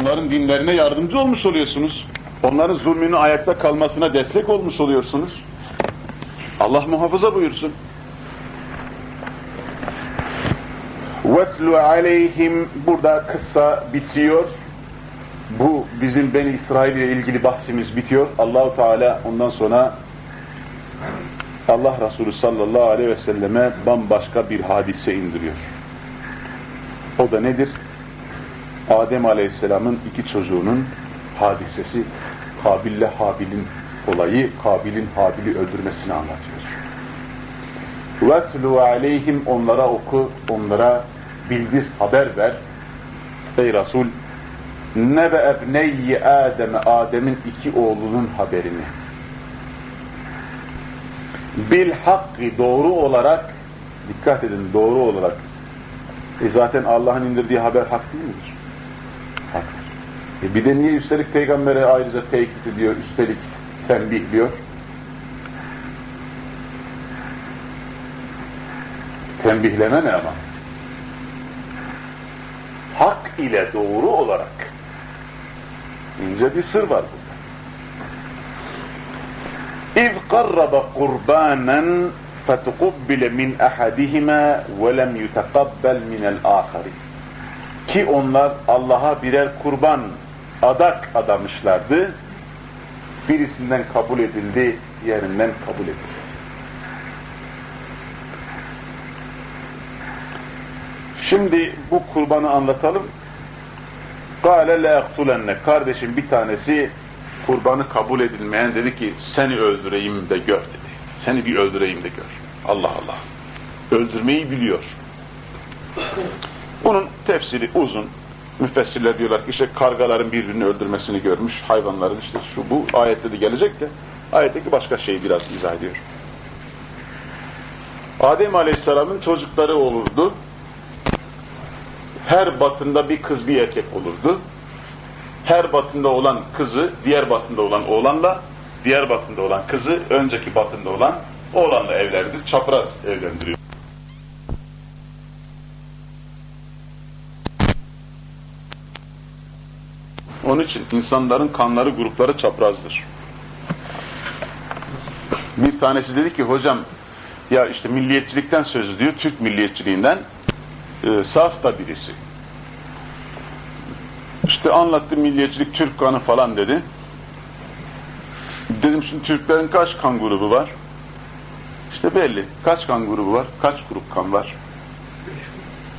Onların dinlerine yardımcı olmuş oluyorsunuz. Onların zulmünün ayakta kalmasına destek olmuş oluyorsunuz. Allah muhafaza buyursun. وَاتْلُ عَلَيْهِمْ Burada kıssa bitiyor. Bu bizim Beni İsrail ile ilgili bahsimiz bitiyor. Allahu Teala ondan sonra Allah Resulü sallallahu aleyhi ve selleme bambaşka bir hadise indiriyor. O da nedir? Adem aleyhisselamın iki çocuğunun hadisesi, Kabil'le Habil'in olayı, Kabil'in Habil'i öldürmesini anlatıyor. وَاتْلُوا aleyhim Onlara oku, onlara bildir, haber ver. Ey Resul, nebe ebneyyi Adem'e, Adem'in iki oğlunun haberini. Bil hakkı doğru olarak, dikkat edin doğru olarak, e zaten Allah'ın indirdiği haber hak değil midir? E bir de niye üstelik peygambere ayrıca tehdit ediyor, üstelik tembihliyor? Tembihleme ne ama? Hak ile doğru olarak ince bir sır var burada. Qarraba qurbanan fetukubbile min ahadihima ve lem yuteqabbel minel ahari. Ki onlar Allah'a birer kurban adak adamışlardı. Birisinden kabul edildi, diğerinden kabul edildi. Şimdi bu kurbanı anlatalım. Kâle le ektulenne. Kardeşim bir tanesi kurbanı kabul edilmeyen dedi ki seni öldüreyim de gör dedi. Seni bir öldüreyim de gör. Allah Allah. Öldürmeyi biliyor. Bunun tefsiri uzun. Müfessirler diyorlar ki işte kargaların birbirini öldürmesini görmüş, hayvanların işte şu bu ayette de gelecek de ayetteki başka şeyi biraz izah ediyor. Adem Aleyhisselam'ın çocukları olurdu. Her batında bir kız bir erkek olurdu. Her batında olan kızı diğer batında olan oğlanla, diğer batında olan kızı önceki batında olan oğlanla evlerdi. Çapraz evlendiriyor. Onun için insanların kanları grupları çaprazdır. Bir tanesi dedi ki hocam ya işte milliyetçilikten söz ediyor, Türk milliyetçiliğinden e, saf da birisi. İşte anlattı milliyetçilik, Türk kanı falan dedi. Dedim şimdi Türklerin kaç kan grubu var? İşte belli. Kaç kan grubu var? Kaç grup kan var?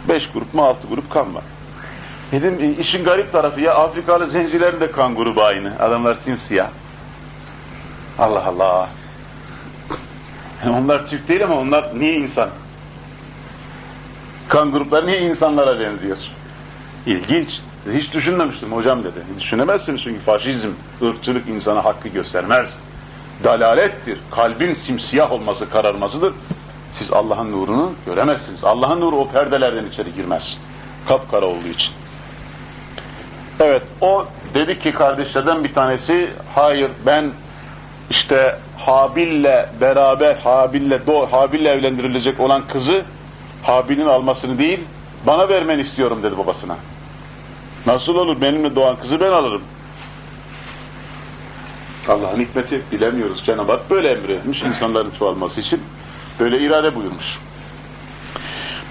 Beş grup mu altı grup kan var. Dedim işin garip tarafı ya Afrikalı zencilerin de kan grubu aynı. Adamlar simsiyah. Allah Allah. onlar Türk değil ama onlar niye insan? Kan grupları niye insanlara benziyor? İlginç. Hiç düşünmemiştim hocam dedi. Düşünemezsiniz çünkü faşizm, ırkçılık insana hakkı göstermez. Dalalettir. Kalbin simsiyah olması, kararmasıdır. Siz Allah'ın nurunu göremezsiniz. Allah'ın nuru o perdelerden içeri girmez. Kapkara olduğu için. Evet, o dedi ki kardeşlerden bir tanesi, hayır ben işte Habil'le beraber, Habil'le Habil'le evlendirilecek olan kızı Habil'in almasını değil, bana vermeni istiyorum dedi babasına. Nasıl olur benimle doğan kızı ben alırım. Allah'ın hikmeti bilemiyoruz. Cenab-ı Hak böyle emretmiş insanların çoğalması için. Böyle irade buyurmuş.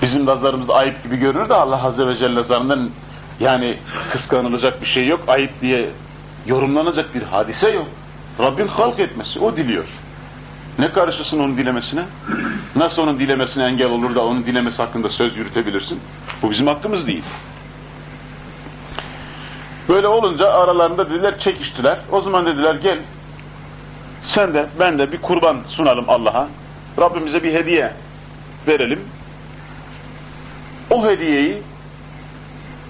Bizim nazarımızda ayıp gibi görünür de Allah Azze ve Celle nazarından yani kıskanılacak bir şey yok. Ayıp diye yorumlanacak bir hadise yok. Rabbin halk etmesi. O diliyor. Ne karışırsın onun dilemesine? Nasıl onun dilemesine engel olur da onun dilemesi hakkında söz yürütebilirsin? Bu bizim hakkımız değil. Böyle olunca aralarında dediler çekiştiler. O zaman dediler gel sen de ben de bir kurban sunalım Allah'a. Rabbimize bir hediye verelim. O hediyeyi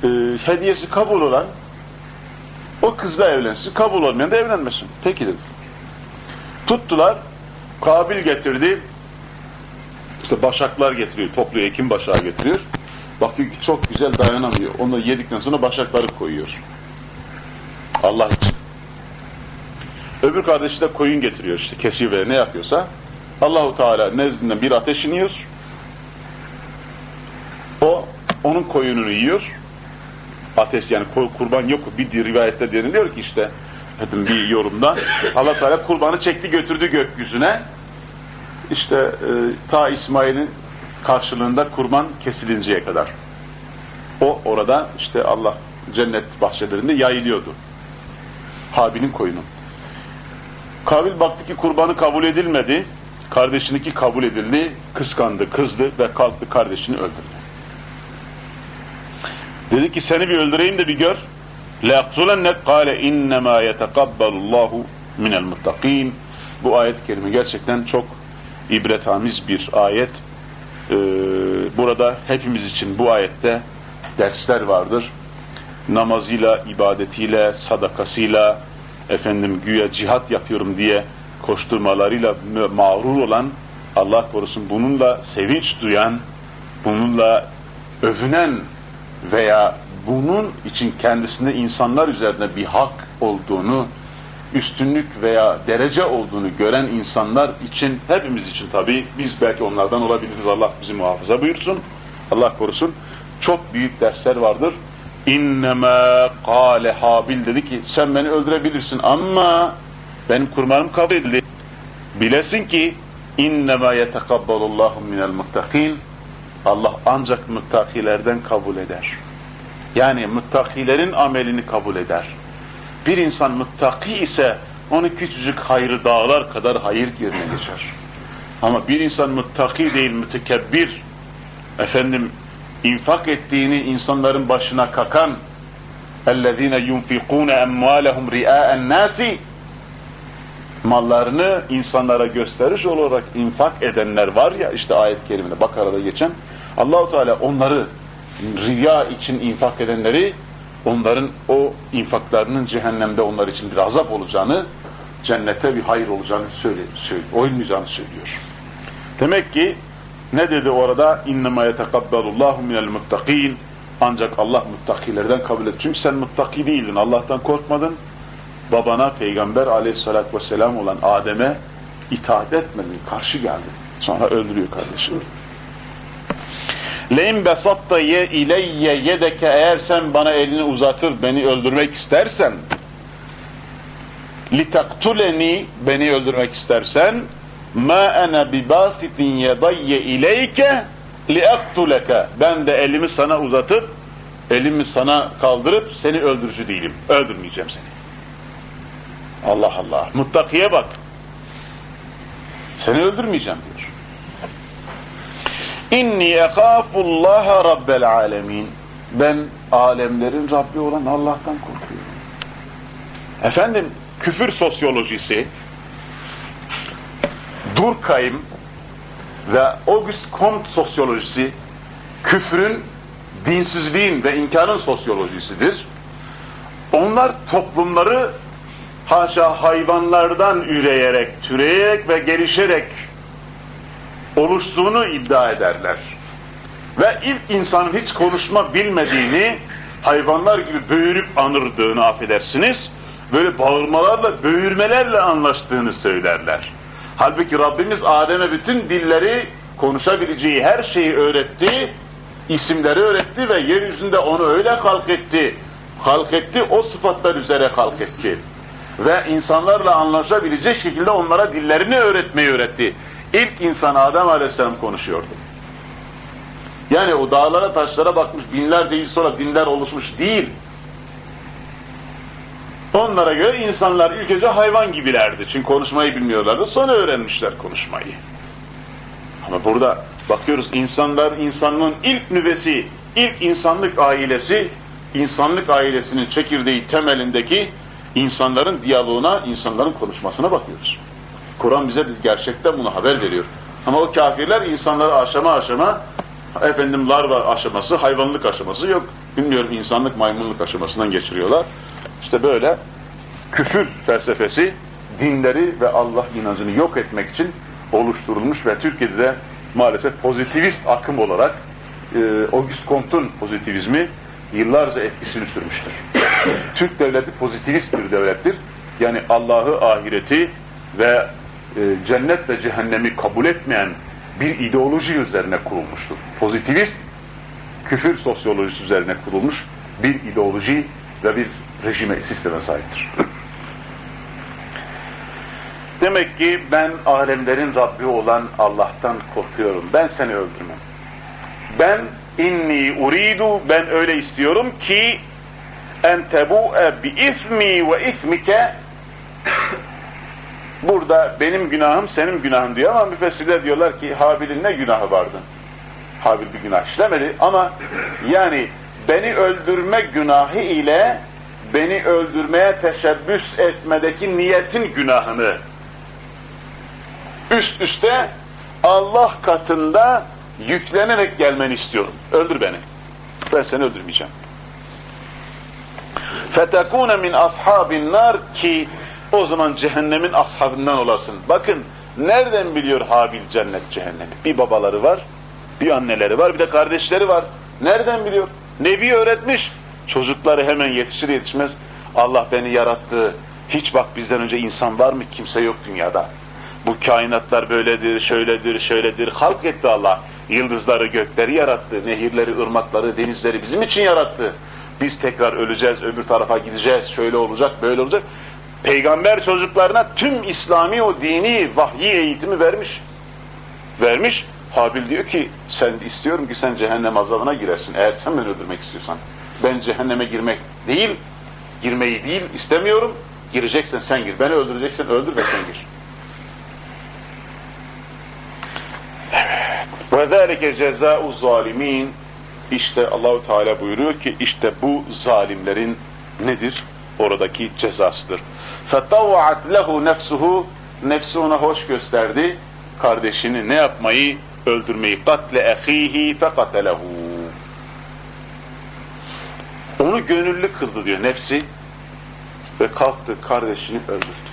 e, hediyesi kabul olan o kızla evlensin. Kabul olmayan da evlenmesin. Peki dedi. Tuttular. Kabil getirdi. İşte başaklar getiriyor. Topluyor ekim başağı getiriyor. Bakıyor ki çok güzel dayanamıyor. Onu yedikten sonra başakları koyuyor. Allah için. Öbür kardeşi de koyun getiriyor işte kesiyor ve ne yapıyorsa. Allahu Teala nezdinden bir ateş iniyor. O onun koyununu yiyor. Ateş yani kurban yok. Bir rivayette deniliyor ki işte bir yorumda Allah Teala kurbanı çekti götürdü gökyüzüne. İşte e, ta İsmail'in karşılığında kurban kesilinceye kadar. O orada işte Allah cennet bahçelerinde yayılıyordu. Habil'in koyunu. Kabil baktı ki kurbanı kabul edilmedi. Kardeşininki kabul edildi. Kıskandı, kızdı ve kalktı kardeşini öldürdü. Dedi ki seni bir öldüreyim de bir gör. لَيَقْتُلَنَّكْ قَالَ اِنَّمَا يَتَقَبَّلُ اللّٰهُ مِنَ الْمُتَّقِينَ Bu ayet-i kerime gerçekten çok ibretamiz bir ayet. Ee, burada hepimiz için bu ayette dersler vardır. Namazıyla, ibadetiyle, sadakasıyla, efendim güya cihat yapıyorum diye koşturmalarıyla mağrur olan, Allah korusun bununla sevinç duyan, bununla övünen veya bunun için kendisinde insanlar üzerinde bir hak olduğunu, üstünlük veya derece olduğunu gören insanlar için, hepimiz için tabi, biz belki onlardan olabiliriz, Allah bizi muhafaza buyursun, Allah korusun, çok büyük dersler vardır. İnnemâ kâle Habil dedi ki, sen beni öldürebilirsin ama benim kurbanım kabul edildi. Bilesin ki, innemâ yetekabbalullahu minel muttakin, Allah ancak muttakilerden kabul eder. Yani muttakilerin amelini kabul eder. Bir insan muttaki ise onu küçücük hayrı dağlar kadar hayır yerine geçer. Ama bir insan muttaki değil, mütekebbir, efendim infak ettiğini insanların başına kakan اَلَّذ۪ينَ يُنْفِقُونَ اَمْوَالَهُمْ رِئَاءَ النَّاسِ mallarını insanlara gösteriş olarak infak edenler var ya işte ayet-i kerimede Bakara'da geçen Allahu Teala onları riya için infak edenleri onların o infaklarının cehennemde onlar için bir azap olacağını cennete bir hayır olacağını söylüyor, olmayacağını söylüyor. Demek ki ne dedi orada? İnnemâ yetekabbalullahu minel muttakin. Ancak Allah muttakilerden kabul et. Çünkü sen muttaki değildin. Allah'tan korkmadın. Babana, Peygamber aleyhissalatü vesselam olan Adem'e itaat etmedin. Karşı geldin. Sonra öldürüyor kardeşim. Le'in besatta ye ileyye yedeke eğer sen bana elini uzatır beni öldürmek istersen litaktuleni beni öldürmek istersen ma ana bibasitin yedayye ileyke liaktuleke ben de elimi sana uzatıp elimi sana kaldırıp seni öldürücü değilim. Öldürmeyeceğim seni. Allah Allah. Muttakiye bak. Seni öldürmeyeceğim. İnni ekhafullaha rabbel alemin. Ben alemlerin Rabbi olan Allah'tan korkuyorum. Efendim küfür sosyolojisi Durkheim ve Auguste Comte sosyolojisi küfrün, dinsizliğin ve inkarın sosyolojisidir. Onlar toplumları haşa hayvanlardan üreyerek, türeyerek ve gelişerek oluştuğunu iddia ederler. Ve ilk insanın hiç konuşma bilmediğini, hayvanlar gibi böğürüp anırdığını affedersiniz, böyle bağırmalarla, böğürmelerle anlaştığını söylerler. Halbuki Rabbimiz Adem'e bütün dilleri, konuşabileceği her şeyi öğretti, isimleri öğretti ve yeryüzünde onu öyle halk etti, halk etti, o sıfatlar üzere halk etti. Ve insanlarla anlaşabilecek şekilde onlara dillerini öğretmeyi öğretti. İlk insan Adem Aleyhisselam konuşuyordu. Yani o dağlara taşlara bakmış binlerce yıl sonra dinler oluşmuş değil. Onlara göre insanlar ilk önce hayvan gibilerdi. Çünkü konuşmayı bilmiyorlardı. Sonra öğrenmişler konuşmayı. Ama burada bakıyoruz insanlar, insanlığın ilk nüvesi, ilk insanlık ailesi, insanlık ailesinin çekirdeği temelindeki insanların diyaloğuna, insanların konuşmasına bakıyoruz. Kur'an bize gerçekten bunu haber veriyor. Ama o kafirler insanları aşama aşama, efendim larva aşaması, hayvanlık aşaması yok. Bilmiyorum insanlık maymunluk aşamasından geçiriyorlar. İşte böyle küfür felsefesi dinleri ve Allah inancını yok etmek için oluşturulmuş ve Türkiye'de de maalesef pozitivist akım olarak e, Auguste Comte'un pozitivizmi yıllarca etkisini sürmüştür. Türk devleti pozitivist bir devlettir. Yani Allah'ı, ahireti ve e, cennet ve cehennemi kabul etmeyen bir ideoloji üzerine kurulmuştur. Pozitivist, küfür sosyolojisi üzerine kurulmuş bir ideoloji ve bir rejime, sisteme sahiptir. Demek ki ben alemlerin Rabbi olan Allah'tan korkuyorum. Ben seni öldürmem. Ben inni uridu ben öyle istiyorum ki en tebu'e bi ismi ve ismike burada benim günahım senin günahın diyor ama müfessirler diyorlar ki Habil'in ne günahı vardı? Habil bir günah işlemedi ama yani beni öldürme günahı ile beni öldürmeye teşebbüs etmedeki niyetin günahını üst üste Allah katında yüklenerek gelmeni istiyorum. Öldür beni. Ben seni öldürmeyeceğim. فَتَكُونَ min ashabin nar ki o zaman cehennemin ashabından olasın. Bakın nereden biliyor Habil cennet cehennemi? Bir babaları var, bir anneleri var, bir de kardeşleri var. Nereden biliyor? Nebi öğretmiş. Çocukları hemen yetişir yetişmez. Allah beni yarattı. Hiç bak bizden önce insan var mı? Kimse yok dünyada. Bu kainatlar böyledir, şöyledir, şöyledir. Halk etti Allah. Yıldızları, gökleri yarattı. Nehirleri, ırmakları, denizleri bizim için yarattı. Biz tekrar öleceğiz, öbür tarafa gideceğiz, şöyle olacak, böyle olacak. Peygamber çocuklarına tüm İslami o dini vahyi eğitimi vermiş. Vermiş. Habil diyor ki sen istiyorum ki sen cehennem azabına girersin eğer sen beni öldürmek istiyorsan. Ben cehenneme girmek değil, girmeyi değil istemiyorum. Gireceksen sen gir. Beni öldüreceksen öldür ve sen gir. Ve zâlike cezâ'u zalimin işte Allahu Teala buyuruyor ki işte bu zalimlerin nedir? Oradaki cezasıdır. فَتَوَّعَتْ lehu nefsuhu Nefsi ona hoş gösterdi. Kardeşini ne yapmayı? Öldürmeyi. katle ehihi fekatelehu. Onu gönüllü kıldı diyor nefsi. Ve kalktı kardeşini öldürdü.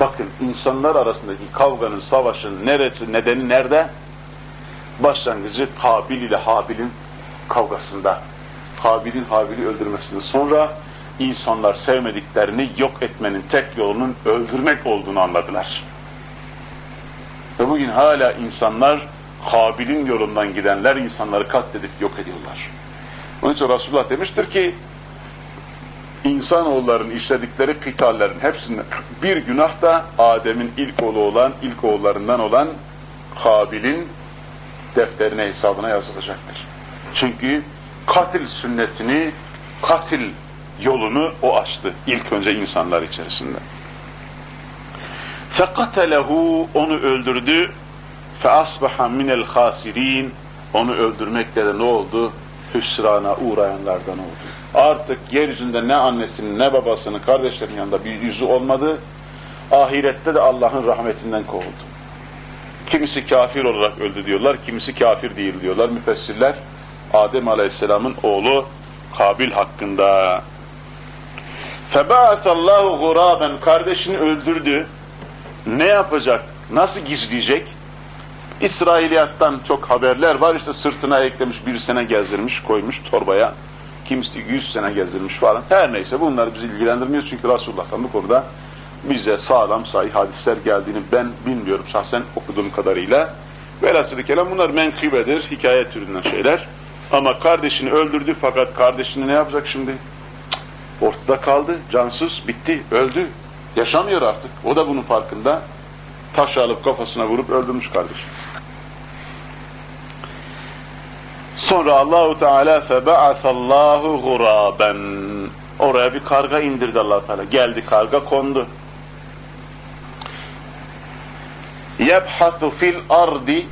Bakın insanlar arasındaki kavganın, savaşın neresi, nedeni nerede? Başlangıcı Kabil ile Habil'in kavgasında. Habil'in Habil'i öldürmesinde. Sonra insanlar sevmediklerini yok etmenin tek yolunun öldürmek olduğunu anladılar. Ve bugün hala insanlar Habil'in yolundan gidenler insanları katledip yok ediyorlar. Onun için Resulullah demiştir ki insanoğulların işledikleri kıtallerin hepsinde bir günah da Adem'in ilk oğlu olan, ilk oğullarından olan Habil'in defterine hesabına yazılacaktır. Çünkü katil sünnetini, katil yolunu o açtı ilk önce insanlar içerisinde. فَقَتَلَهُ Onu öldürdü. فَأَصْبَحَ مِنَ الْخَاسِر۪ينَ Onu öldürmekle de ne oldu? Hüsrana uğrayanlardan oldu. Artık yeryüzünde ne annesinin ne babasının kardeşlerin yanında bir yüzü olmadı. Ahirette de Allah'ın rahmetinden kovuldu. Kimisi kafir olarak öldü diyorlar, kimisi kafir değil diyorlar müfessirler. Adem Aleyhisselam'ın oğlu Kabil hakkında. فَبَعَثَ اللّٰهُ غُرَابًا Kardeşini öldürdü. Ne yapacak? Nasıl gizleyecek? İsrailiyattan çok haberler var. İşte sırtına eklemiş bir sene gezdirmiş, koymuş torbaya. Kimisi yüz sene gezdirmiş falan. Her neyse bunlar bizi ilgilendirmiyor çünkü Resulullah'tan bu konuda bize sağlam sahih hadisler geldiğini ben bilmiyorum şahsen okuduğum kadarıyla. Velhasıl kelam bunlar menkıbedir, hikaye türünden şeyler. Ama kardeşini öldürdü fakat kardeşini ne yapacak şimdi? Ortada kaldı, cansız, bitti, öldü. Yaşamıyor artık. O da bunun farkında. Taş alıp kafasına vurup öldürmüş kardeşim. Sonra Allahu Teala febaathallahu guraben. Oraya bir karga indirdi Allah Teala. Geldi karga kondu. Yebhatu fil ardi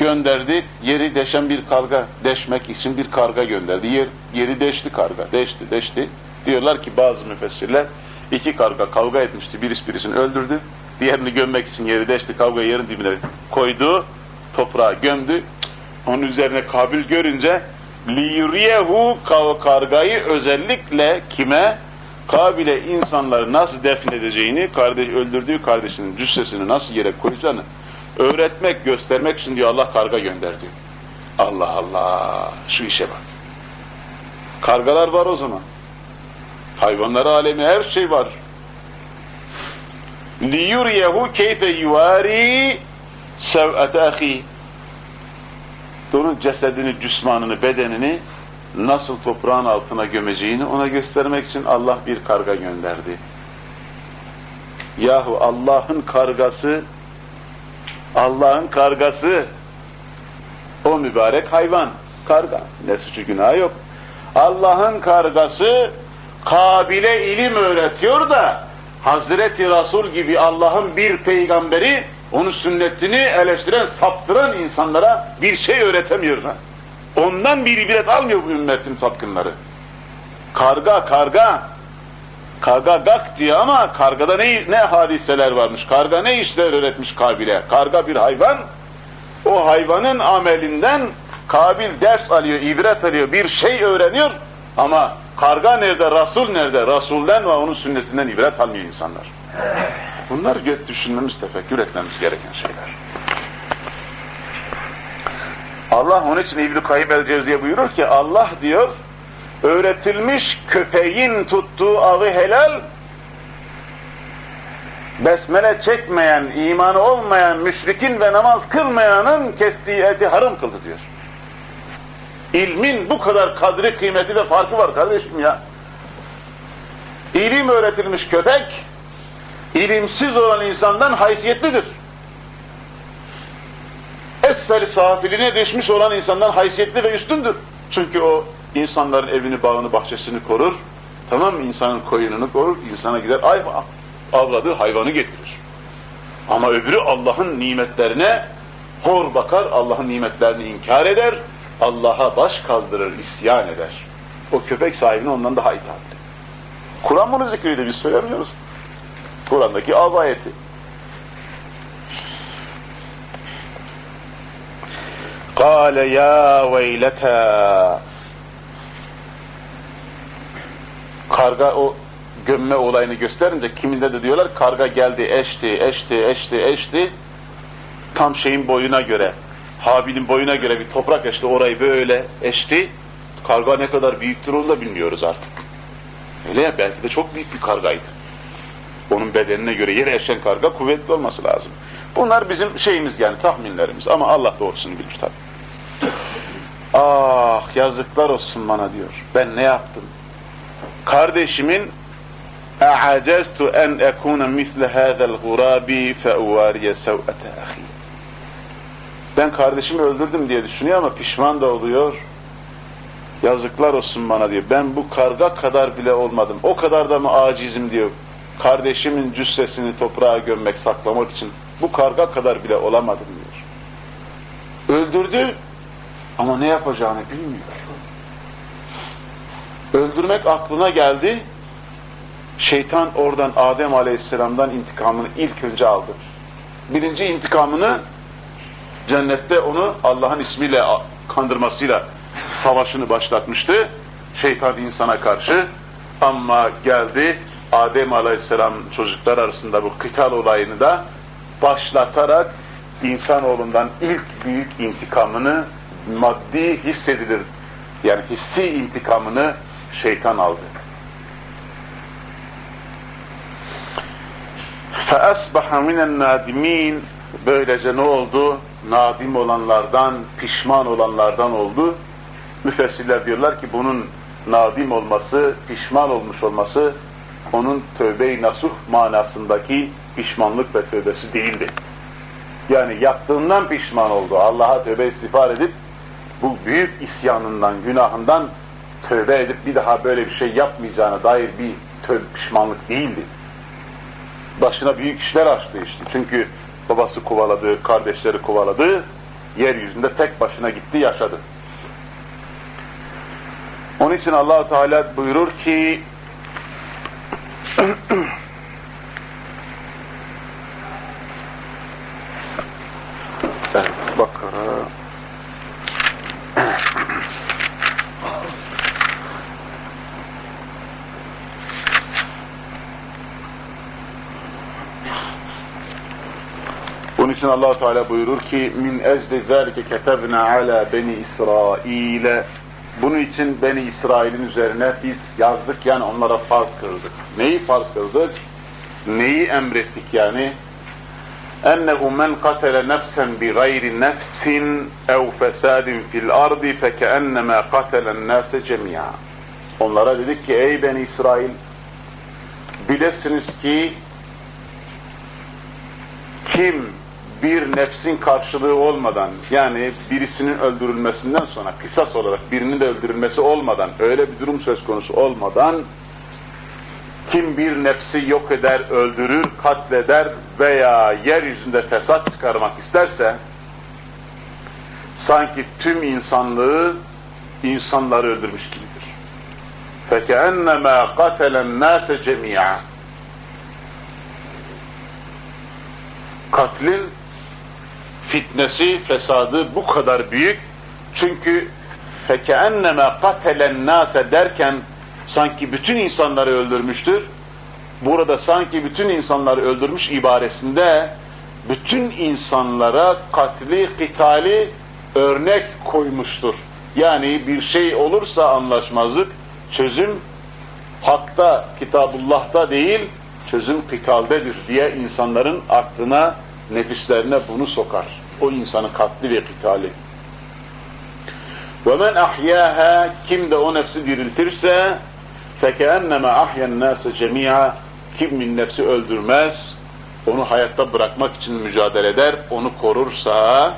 gönderdi. Yeri deşen bir karga, deşmek için bir karga gönderdi. Yer, yeri deşti karga, deşti, deşti. Diyorlar ki bazı müfessirler iki karga kavga etmişti. Birisi birisini öldürdü. Diğerini gömmek için yeri deşti, kavga yerin dibine koydu. Toprağa gömdü. Onun üzerine Kabil görünce liyuriyehu kargayı özellikle kime? Kabil'e insanları nasıl defnedeceğini, kardeş öldürdüğü kardeşinin cüssesini nasıl yere koyacağını öğretmek, göstermek için diyor Allah karga gönderdi. Allah Allah, şu işe bak. Kargalar var o zaman. Hayvanlar alemi her şey var. لِيُرْيَهُ كَيْفَ يُوَارِي سَوْءَةَ أَخِي Onun cesedini, cüsmanını, bedenini nasıl toprağın altına gömeceğini ona göstermek için Allah bir karga gönderdi. Yahu Allah'ın kargası Allah'ın kargası o mübarek hayvan karga ne suçu günah yok. Allah'ın kargası Kabil'e ilim öğretiyor da Hazreti Resul gibi Allah'ın bir peygamberi onun sünnetini eleştiren, saptıran insanlara bir şey öğretemiyor. Ondan bir ibret almıyor bu ümmetin sapkınları. Karga, karga, karga gak diyor ama kargada ne, ne hadiseler varmış, karga ne işler öğretmiş Kabil'e. Karga bir hayvan, o hayvanın amelinden Kabil ders alıyor, ibret alıyor, bir şey öğreniyor ama karga nerede, Rasul nerede? Rasulden ve onun sünnetinden ibret almıyor insanlar. Bunlar düşünmemiz, tefekkür etmemiz gereken şeyler. Allah onun için İbn-i Kayyum el-Cevziye buyurur ki Allah diyor öğretilmiş köpeğin tuttuğu avı helal besmele çekmeyen, imanı olmayan müşrikin ve namaz kılmayanın kestiği eti haram kıldı diyor. İlmin bu kadar kadri, kıymeti ve farkı var kardeşim ya. İlim öğretilmiş köpek, ilimsiz olan insandan haysiyetlidir. Esferi safiline düşmüş olan insandan haysiyetli ve üstündür. Çünkü o insanların evini, bağını, bahçesini korur. Tamam mı? İnsanın koyununu korur, insana gider ay, avladığı hayvanı getirir. Ama öbürü Allah'ın nimetlerine hor bakar, Allah'ın nimetlerini inkar eder, Allah'a baş kaldırır, isyan eder. O köpek sahibine ondan daha itaatli. Kur'an bunu zikrediyor, biz söylemiyoruz. Kur'an'daki av ayeti. Kâle ya veyleta Karga o gömme olayını gösterince kiminde de diyorlar karga geldi, eşti, eşti, eşti, eşti. Tam şeyin boyuna göre, Habil'in boyuna göre bir toprak eşti, orayı böyle eşti. Karga ne kadar büyüktür onu da bilmiyoruz artık. Öyle ya, belki de çok büyük bir kargaydı. Onun bedenine göre yere eşen karga kuvvetli olması lazım. Bunlar bizim şeyimiz yani tahminlerimiz ama Allah doğrusunu bilir tabi. Ah yazıklar olsun bana diyor. Ben ne yaptım? Kardeşimin اَعَجَزْتُ اَنْ اَكُونَ مِثْلَ هَذَا الْغُرَابِ فَاُوَارِيَ سَوْءَةَ اَخِينَ Ben kardeşimi öldürdüm diye düşünüyor ama pişman da oluyor. Yazıklar olsun bana diyor. Ben bu karga kadar bile olmadım. O kadar da mı acizim diyor. Kardeşimin cüssesini toprağa gömmek, saklamak için bu karga kadar bile olamadım diyor. Öldürdü ama ne yapacağını bilmiyor. Öldürmek aklına geldi. Şeytan oradan Adem Aleyhisselam'dan intikamını ilk önce aldı. Birinci intikamını cennette onu Allah'ın ismiyle kandırmasıyla savaşını başlatmıştı. Şeytan insana karşı ama geldi Adem Aleyhisselam çocuklar arasında bu kıtal olayını da başlatarak insanoğlundan ilk büyük intikamını maddi hissedilir. Yani hissi intikamını şeytan aldı. فَأَصْبَحَ مِنَ النَّادِم۪ينَ Böylece ne oldu? Nadim olanlardan, pişman olanlardan oldu. Müfessirler diyorlar ki bunun nadim olması, pişman olmuş olması onun tövbe-i nasuh manasındaki pişmanlık ve tövbesi değildi. Yani yaptığından pişman oldu. Allah'a tövbe istiğfar edip bu büyük isyanından, günahından tövbe edip bir daha böyle bir şey yapmayacağına dair bir tövbe pişmanlık değildi. Başına büyük işler açtı işte. Çünkü babası kovaladı, kardeşleri kovaladı, yeryüzünde tek başına gitti, yaşadı. Onun için allah Teala buyurur ki Bakara için allah Teala buyurur ki min ezli zâlike ketebna ala beni İsrail'e bunun için Beni İsrail'in üzerine biz yazdık yani onlara farz kıldık. Neyi farz kıldık? Neyi emrettik yani? ennehu men katele nefsen bi gayri nefsin ev fesadin fil ardi fekeennemâ katelen nâse cemî'a. Onlara dedik ki ey ben İsrail bilesiniz ki kim bir nefsin karşılığı olmadan yani birisinin öldürülmesinden sonra kısas olarak birinin de öldürülmesi olmadan öyle bir durum söz konusu olmadan kim bir nefsi yok eder, öldürür, katleder veya yeryüzünde fesat çıkarmak isterse sanki tüm insanlığı insanları öldürmüş gibidir. فَكَأَنَّمَا قَتَلَ النَّاسَ جَمِيعًا Katlin fitnesi, fesadı bu kadar büyük. Çünkü فَكَأَنَّمَا قَتَلَ النَّاسَ derken sanki bütün insanları öldürmüştür. Burada sanki bütün insanları öldürmüş ibaresinde bütün insanlara katli, kitali örnek koymuştur. Yani bir şey olursa anlaşmazlık, çözüm hakta, kitabullah'ta değil, çözüm kitaldedir diye insanların aklına, nefislerine bunu sokar. O insanın katli ve kitali. وَمَنْ اَحْيَاهَا Kim de o nefsi diriltirse فَكَأَنَّمَا اَحْيَا النَّاسَ جَمِيعًا Kimin nefsi öldürmez, onu hayatta bırakmak için mücadele eder, onu korursa,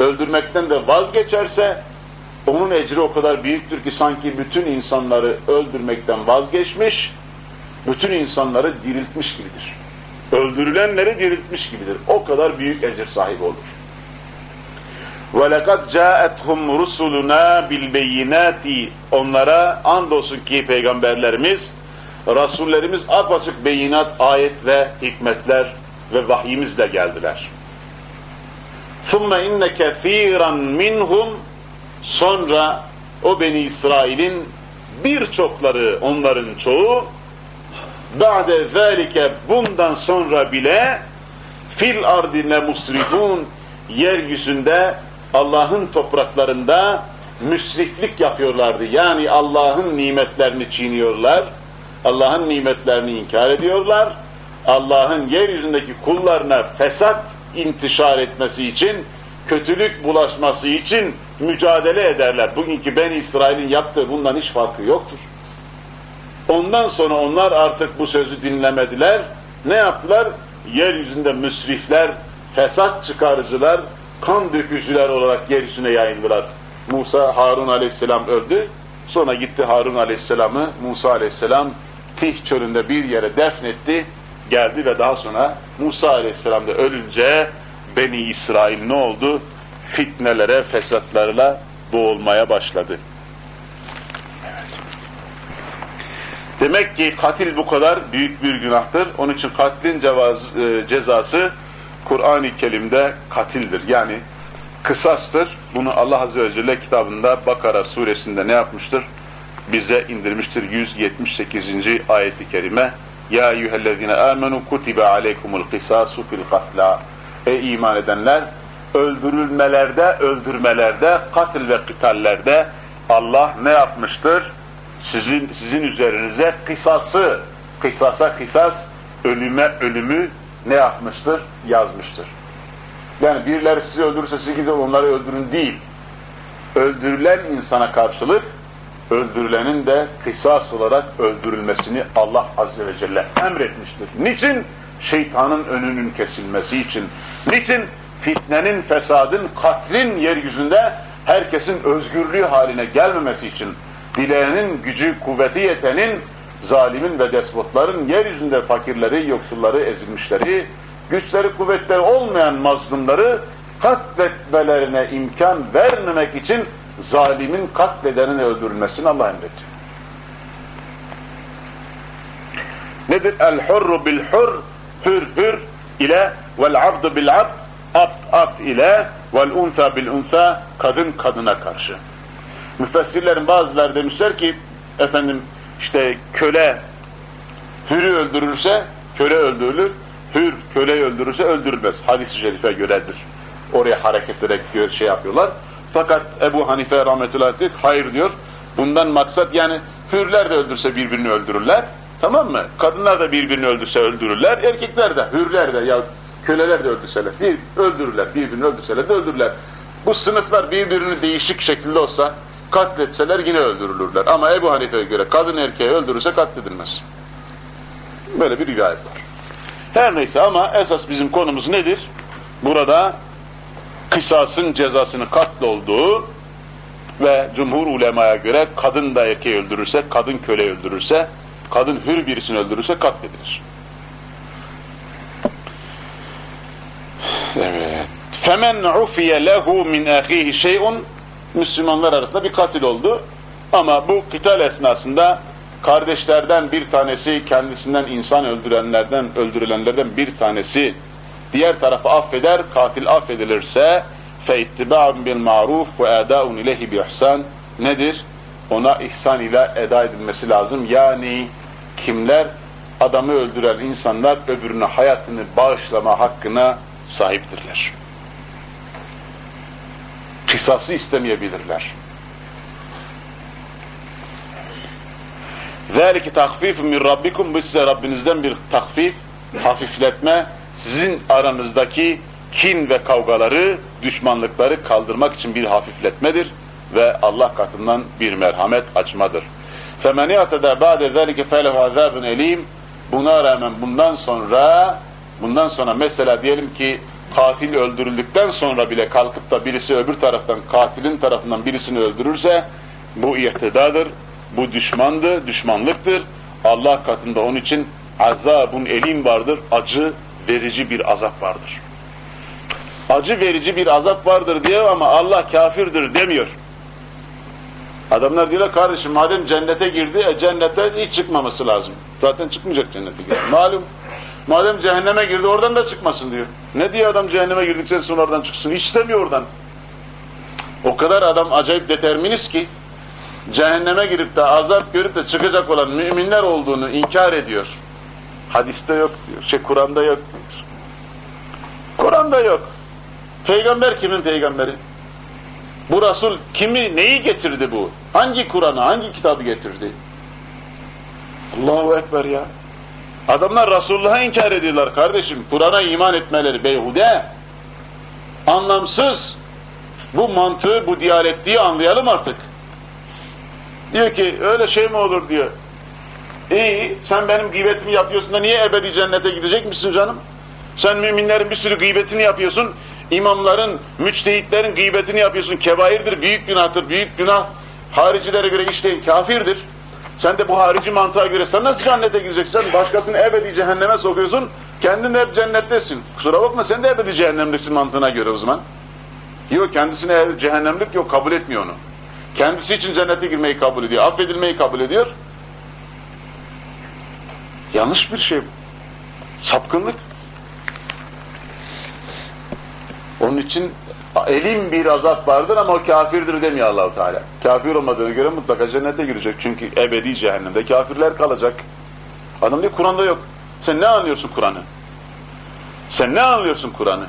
öldürmekten de vazgeçerse, onun ecri o kadar büyüktür ki sanki bütün insanları öldürmekten vazgeçmiş, bütün insanları diriltmiş gibidir. Öldürülenleri diriltmiş gibidir. O kadar büyük ecir sahibi olur. وَلَقَدْ جَاءَتْهُمْ رُسُلُنَا بِالْبَيِّنَاتِ Onlara andolsun ki peygamberlerimiz, rasullerimiz apaçık beyinat, ayet ve hikmetler ve vahyimizle geldiler. ثُمَّ اِنَّ كَث۪يرًا minhum Sonra o Beni İsrail'in birçokları, onların çoğu ba'de zâlike bundan sonra bile fil ardine musrifun yeryüzünde Allah'ın topraklarında müsriflik yapıyorlardı. Yani Allah'ın nimetlerini çiğniyorlar, Allah'ın nimetlerini inkar ediyorlar, Allah'ın yeryüzündeki kullarına fesat intişar etmesi için, kötülük bulaşması için mücadele ederler. Bugünkü Ben İsrail'in yaptığı bundan hiç farkı yoktur. Ondan sonra onlar artık bu sözü dinlemediler. Ne yaptılar? Yeryüzünde müsrifler, fesat çıkarıcılar, kan dökücüler olarak yeryüzüne yayıldılar. Musa, Harun aleyhisselam öldü. Sonra gitti Harun aleyhisselamı, Musa aleyhisselam Tih çölünde bir yere defnetti, geldi ve daha sonra Musa aleyhisselam da ölünce Beni İsrail ne oldu? Fitnelere, fesatlarla boğulmaya başladı. Demek ki katil bu kadar büyük bir günahtır. Onun için katlin cevaz, e, cezası Kur'an-ı Kerim'de katildir. Yani kısastır. Bunu Allah Azze ve Celle kitabında Bakara suresinde ne yapmıştır? Bize indirmiştir 178. ayeti kerime. Ya eyyühellezine amenu kutibe aleykumul kısasu fil katla. Ey iman edenler, öldürülmelerde, öldürmelerde, katil ve kıtallerde Allah ne yapmıştır? Sizin sizin üzerinize kısası, kısasa kısas, ölüme ölümü ne yapmıştır? Yazmıştır. Yani birileri sizi öldürürse siz gidin onları öldürün değil. Öldürülen insana karşılık öldürülenin de kısas olarak öldürülmesini Allah Azze ve Celle emretmiştir. Niçin? Şeytanın önünün kesilmesi için. Niçin? Fitnenin, fesadın, katlin yeryüzünde herkesin özgürlüğü haline gelmemesi için. Dileğinin gücü, kuvveti yetenin, zalimin ve despotların yeryüzünde fakirleri, yoksulları, ezilmişleri, güçleri, kuvvetleri olmayan mazlumları katletmelerine imkan vermemek için zalimin katledenin öldürülmesini Allah emrediyor. Nedir? El hurru bil hur, hür hür ile vel abdu bil abd, abd abd ile vel unsa bil unsa, kadın kadına karşı. Müfessirlerin bazıları demişler ki, efendim işte köle hürü öldürürse, köle öldürülür, hür köleyi öldürürse öldürülmez. Hadis-i şerife göredir. Oraya hareket ederek şey yapıyorlar. Fakat Ebu Hanife rahmetullahi hayır diyor. Bundan maksat yani hürler de öldürse birbirini öldürürler. Tamam mı? Kadınlar da birbirini öldürse öldürürler. Erkekler de, hürler de ya köleler de öldürseler, bir, öldürürler, birbirini öldürseler de öldürürler. Bu sınıflar birbirini değişik şekilde olsa katletseler yine öldürülürler. Ama Ebu Hanife'ye göre kadın erkeği öldürürse katledilmez. Böyle bir rivayet var. Her neyse ama esas bizim konumuz nedir? Burada kısasın cezasını katl olduğu ve cumhur ulemaya göre kadın da erkeği öldürürse, kadın köle öldürürse, kadın hür birisini öldürürse katledilir. Evet. Femen ufiye lehu min ahihi şey'un Müslümanlar arasında bir katil oldu. Ama bu kıtal esnasında kardeşlerden bir tanesi kendisinden insan öldürenlerden öldürülenlerden bir tanesi diğer tarafı affeder, katil affedilirse فَاِتِّبَعٌ بِالْمَعْرُوفِ وَاَدَاءٌ اِلَيْهِ بِإِحْسَانٍ Nedir? Ona ihsan ile eda edilmesi lazım. Yani kimler? Adamı öldüren insanlar öbürüne hayatını bağışlama hakkına sahiptirler. Kısası istemeyebilirler. ذَٰلِكِ تَخْفِيفٌ مِنْ رَبِّكُمْ Bu size Rabbinizden bir takfif, hafifletme, sizin aranızdaki kin ve kavgaları, düşmanlıkları kaldırmak için bir hafifletmedir ve Allah katından bir merhamet açmadır. فَمَنْ يَعْتَدَى بَعْدَ ذَٰلِكَ فَلَهُ عَذَابٌ elim. Buna rağmen bundan sonra, bundan sonra mesela diyelim ki katil öldürüldükten sonra bile kalkıp da birisi öbür taraftan, katilin tarafından birisini öldürürse, bu ihtidadır, bu düşmandır, düşmanlıktır. Allah katında onun için azabun elim vardır, acı verici bir azap vardır. Acı verici bir azap vardır diyor ama Allah kafirdir demiyor. Adamlar diyorlar kardeşim madem cennete girdi, e, cennete hiç çıkmaması lazım. Zaten çıkmayacak cennete girdi. Malum. Madem cehenneme girdi oradan da çıkmasın diyor. Ne diyor adam cehenneme girdikten sonra oradan çıksın? Hiç istemiyor oradan. O kadar adam acayip determinist ki cehenneme girip de azap görüp de çıkacak olan müminler olduğunu inkar ediyor. Hadiste yok diyor. Şey Kur'an'da yok diyor. Kur'an'da yok. Peygamber kimin peygamberi? Bu Resul kimi, neyi getirdi bu? Hangi Kur'an'ı, hangi kitabı getirdi? Allahu Ekber ya. Adamlar Resulullah'a inkar ediyorlar kardeşim. Kur'an'a iman etmeleri beyhude. Anlamsız. Bu mantığı, bu diyalektiği anlayalım artık. Diyor ki öyle şey mi olur diyor. İyi sen benim gıybetimi yapıyorsun da niye ebedi cennete gidecek misin canım? Sen müminlerin bir sürü gıybetini yapıyorsun. İmamların, müçtehitlerin gıybetini yapıyorsun. Kebairdir, büyük günahtır. Büyük günah haricilere göre işleyin kafirdir. Sen de bu harici mantığa göre sen nasıl cennete gideceksin? Başkasını ebedi cehenneme sokuyorsun. Kendin de hep cennettesin. Kusura bakma sen de ebedi cehennemliksin mantığına göre o zaman. Yok kendisine cehennemlik yok kabul etmiyor onu. Kendisi için cennete girmeyi kabul ediyor. Affedilmeyi kabul ediyor. Yanlış bir şey bu. Sapkınlık. Onun için elim bir azap vardır ama o kafirdir demiyor Allahu Teala. Kafir olmadığını göre mutlaka cennete girecek. Çünkü ebedi cehennemde kafirler kalacak. Adam diyor Kur'an'da yok. Sen ne anlıyorsun Kur'an'ı? Sen ne anlıyorsun Kur'an'ı?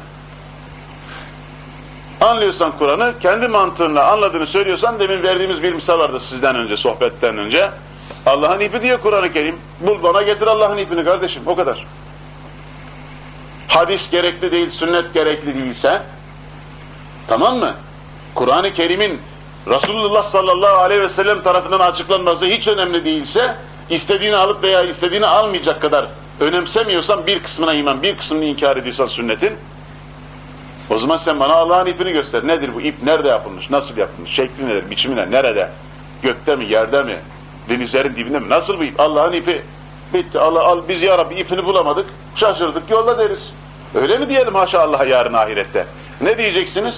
Anlıyorsan Kur'an'ı, kendi mantığınla anladığını söylüyorsan, demin verdiğimiz bir misal vardı sizden önce, sohbetten önce. Allah'ın ipi diye Kur'an-ı Kerim. Bul bana getir Allah'ın ipini kardeşim, o kadar. Hadis gerekli değil, sünnet gerekli değilse, tamam mı? Kur'an-ı Kerim'in Resulullah sallallahu aleyhi ve sellem tarafından açıklanması hiç önemli değilse, istediğini alıp veya istediğini almayacak kadar önemsemiyorsan bir kısmına iman, bir kısmını inkar ediyorsan sünnetin, o zaman sen bana Allah'ın ipini göster. Nedir bu ip? Nerede yapılmış? Nasıl yapılmış? Şekli nedir? Biçimi ne? Nerede? Gökte mi? Yerde mi? Denizlerin dibinde mi? Nasıl bu ip? Allah'ın ipi. Bitti. Allah al biz ya Rabbi ipini bulamadık. Şaşırdık. Yolla deriz. Öyle mi diyelim haşa Allah'a yarın ahirette? Ne diyeceksiniz?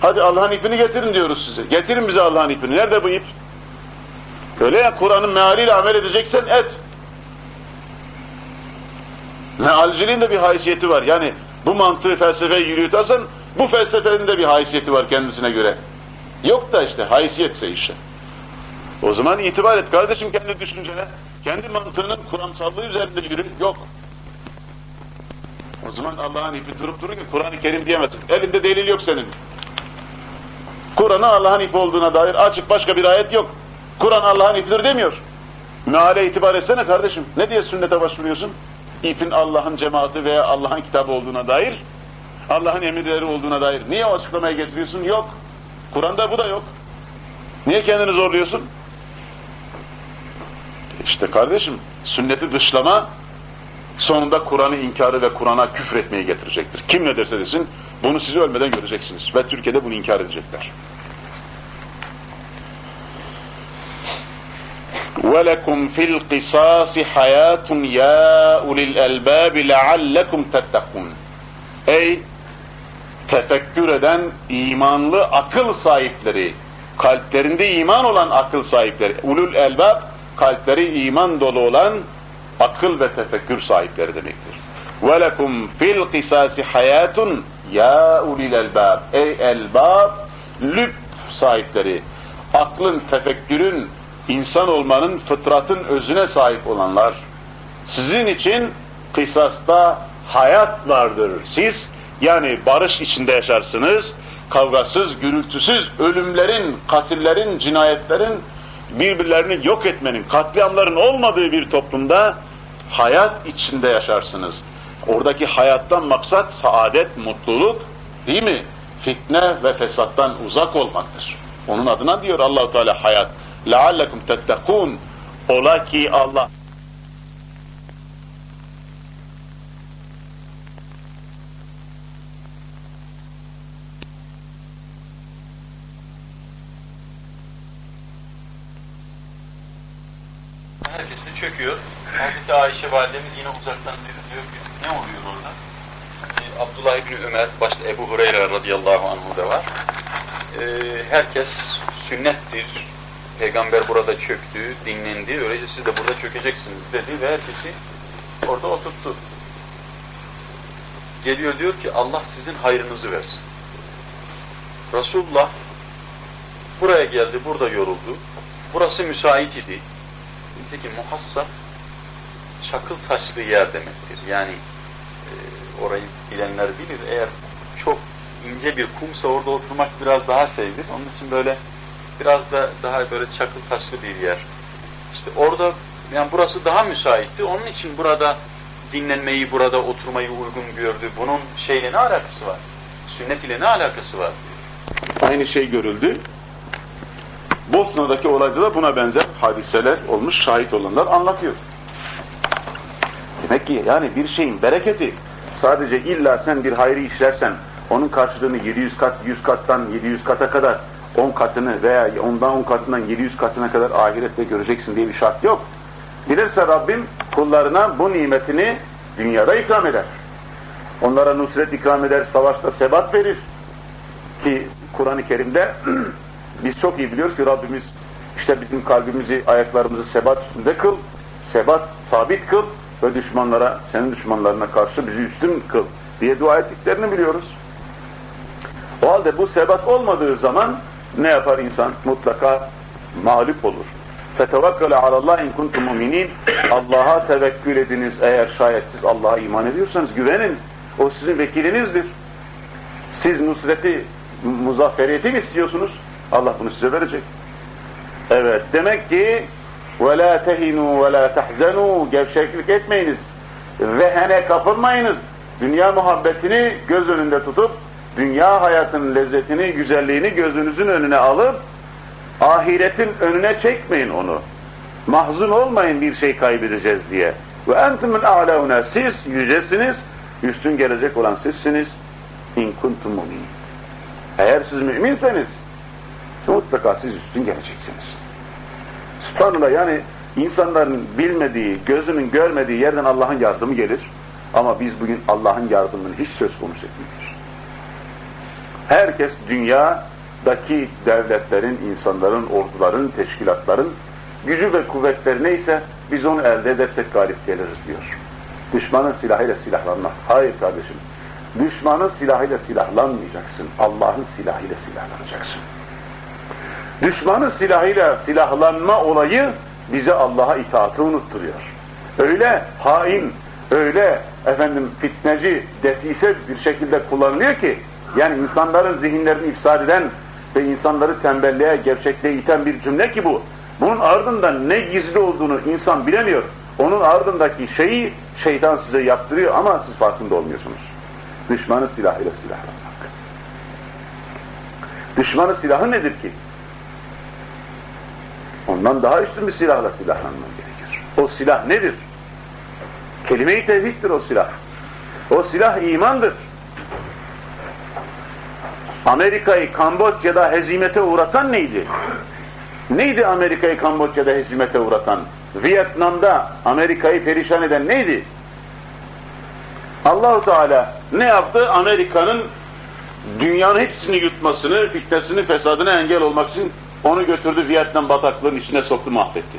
Hadi Allah'ın ipini getirin diyoruz size. Getirin bize Allah'ın ipini. Nerede bu ip? Öyle ya Kur'an'ın mealiyle amel edeceksen et. Mealciliğin de bir haysiyeti var. Yani bu mantığı felsefeyi yürütersen bu felsefenin de bir haysiyeti var kendisine göre. Yok da işte haysiyetse işte. O zaman itibar et kardeşim kendi düşüncene. Kendi mantığının Kur'ansallığı üzerinde yürü. Yok. O zaman Allah'ın ipi durup dururken Kur'an-ı Kerim diyemezsin. Elinde delil yok senin. Kur'an'a Allah'ın ipi olduğuna dair açık başka bir ayet yok. Kur'an Allah'ın ipidir demiyor. Meale itibar etsene kardeşim. Ne diye sünnete başvuruyorsun? ipin Allah'ın cemaati veya Allah'ın kitabı olduğuna dair, Allah'ın emirleri olduğuna dair niye o açıklamaya getiriyorsun? Yok. Kur'an'da bu da yok. Niye kendini zorluyorsun? İşte kardeşim, sünneti dışlama sonunda Kur'an'ı inkarı ve Kur'an'a küfür etmeyi getirecektir. Kim ne derse desin, bunu siz ölmeden göreceksiniz ve Türkiye'de bunu inkar edecekler. وَلَكُمْ فِي الْقِصَاصِ حَيَاتٌ يَا اُلِي الْاَلْبَابِ لَعَلَّكُمْ تَتَّقُونَ Ey tefekkür eden imanlı akıl sahipleri, kalplerinde iman olan akıl sahipleri, ulul elbab, kalpleri iman dolu olan akıl ve tefekkür sahipleri demektir. وَلَكُمْ فِي الْقِسَاسِ حَيَاتٌ ya ulil elbab, ey elbab, lüb sahipleri, aklın, tefekkürün, insan olmanın, fıtratın özüne sahip olanlar, sizin için kısasta hayat vardır. Siz yani barış içinde yaşarsınız, kavgasız, gürültüsüz, ölümlerin, katillerin, cinayetlerin, birbirlerini yok etmenin, katliamların olmadığı bir toplumda hayat içinde yaşarsınız. Oradaki hayattan maksat saadet, mutluluk değil mi? Fitne ve fesattan uzak olmaktır. Onun adına diyor Allahu Teala hayat. لَعَلَّكُمْ تَتَّقُونَ Ola ki Allah Herkes de çöküyor. Hazreti Ayşe validemiz yine uzaktan diyor ki ne oluyor orada? Ee, Abdullah İbni Ömer, başta Ebu Hureyre radıyallahu anhu da var. Ee, herkes sünnettir. Peygamber burada çöktü, dinlendi. Öylece siz de burada çökeceksiniz dedi ve herkesi orada oturttu. Geliyor diyor ki Allah sizin hayrınızı versin. Resulullah buraya geldi, burada yoruldu. Burası müsait idi. Nitekim muhassab çakıl taşlı yer demektir. Yani orayı bilenler bilir. Eğer çok ince bir kumsa orada oturmak biraz daha şeydir. Onun için böyle biraz da daha böyle çakıl taşlı bir yer. İşte orada yani burası daha müsaitti. Onun için burada dinlenmeyi, burada oturmayı uygun gördü. Bunun şeyle ne alakası var? Sünnet ile ne alakası var? Aynı şey görüldü. Bosna'daki olayda da buna benzer hadiseler olmuş, şahit olanlar anlatıyor. Demek ki yani bir şeyin bereketi sadece illa sen bir hayrı işlersen onun karşılığını 700 kat, 100 kattan 700 kata kadar 10 katını veya ondan 10 katından 700 katına kadar ahirette göreceksin diye bir şart yok. Bilirse Rabbim kullarına bu nimetini dünyada ikram eder. Onlara nusret ikram eder, savaşta sebat verir. Ki Kur'an-ı Kerim'de biz çok iyi biliyoruz ki Rabbimiz işte bizim kalbimizi, ayaklarımızı sebat üstünde kıl, sebat sabit kıl ve düşmanlara, senin düşmanlarına karşı bizi üstün kıl diye dua ettiklerini biliyoruz. O halde bu sebat olmadığı zaman ne yapar insan? Mutlaka mağlup olur. فَتَوَكَّلَ عَلَى اللّٰهِ اِنْ كُنْتُمْ مُمِنِينَ Allah'a tevekkül ediniz eğer şayet siz Allah'a iman ediyorsanız güvenin. O sizin vekilinizdir. Siz nusreti, muzafferiyeti mi istiyorsunuz? Allah bunu size verecek. Evet, demek ki وَلَا تَهِنُوا وَلَا تَحْزَنُوا Gevşeklik etmeyiniz. Vehene kapılmayınız. Dünya muhabbetini göz önünde tutup, dünya hayatının lezzetini, güzelliğini gözünüzün önüne alıp, ahiretin önüne çekmeyin onu. Mahzun olmayın bir şey kaybedeceğiz diye. Ve entumul a'launa siz yücesiniz, üstün gelecek olan sizsiniz. İn kuntum mu'minin. Eğer siz müminseniz mutlaka siz üstün geleceksiniz. Subhanallah yani insanların bilmediği, gözünün görmediği yerden Allah'ın yardımı gelir. Ama biz bugün Allah'ın yardımını hiç söz konusu etmiyoruz. Herkes dünyadaki devletlerin, insanların, orduların, teşkilatların gücü ve kuvvetleri neyse biz onu elde edersek galip geliriz diyor. Düşmanın silahıyla silahlanma. Hayır kardeşim. Düşmanın silahıyla silahlanmayacaksın. Allah'ın silahıyla silahlanacaksın. Düşmanın silahıyla silahlanma olayı bize Allah'a itaatı unutturuyor. Öyle hain, öyle efendim fitneci, desise bir şekilde kullanılıyor ki yani insanların zihinlerini ifsad eden ve insanları tembelliğe, gerçekliğe iten bir cümle ki bu. Bunun ardından ne gizli olduğunu insan bilemiyor. Onun ardındaki şeyi şeytan size yaptırıyor ama siz farkında olmuyorsunuz. Düşmanı silahıyla silahlanmak. Düşmanı silahı nedir ki? Ondan daha üstün bir silahla silahlanman gerekir. O silah nedir? Kelime-i tevhiddir o silah. O silah imandır. Amerika'yı Kamboçya'da hezimete uğratan neydi? Neydi Amerika'yı Kamboçya'da hezimete uğratan? Vietnam'da Amerika'yı perişan eden neydi? Allahu Teala ne yaptı? Amerika'nın dünyanın hepsini yutmasını, fitnesini, fesadına engel olmak için onu götürdü Vietnam bataklığının içine soktu, mahvetti.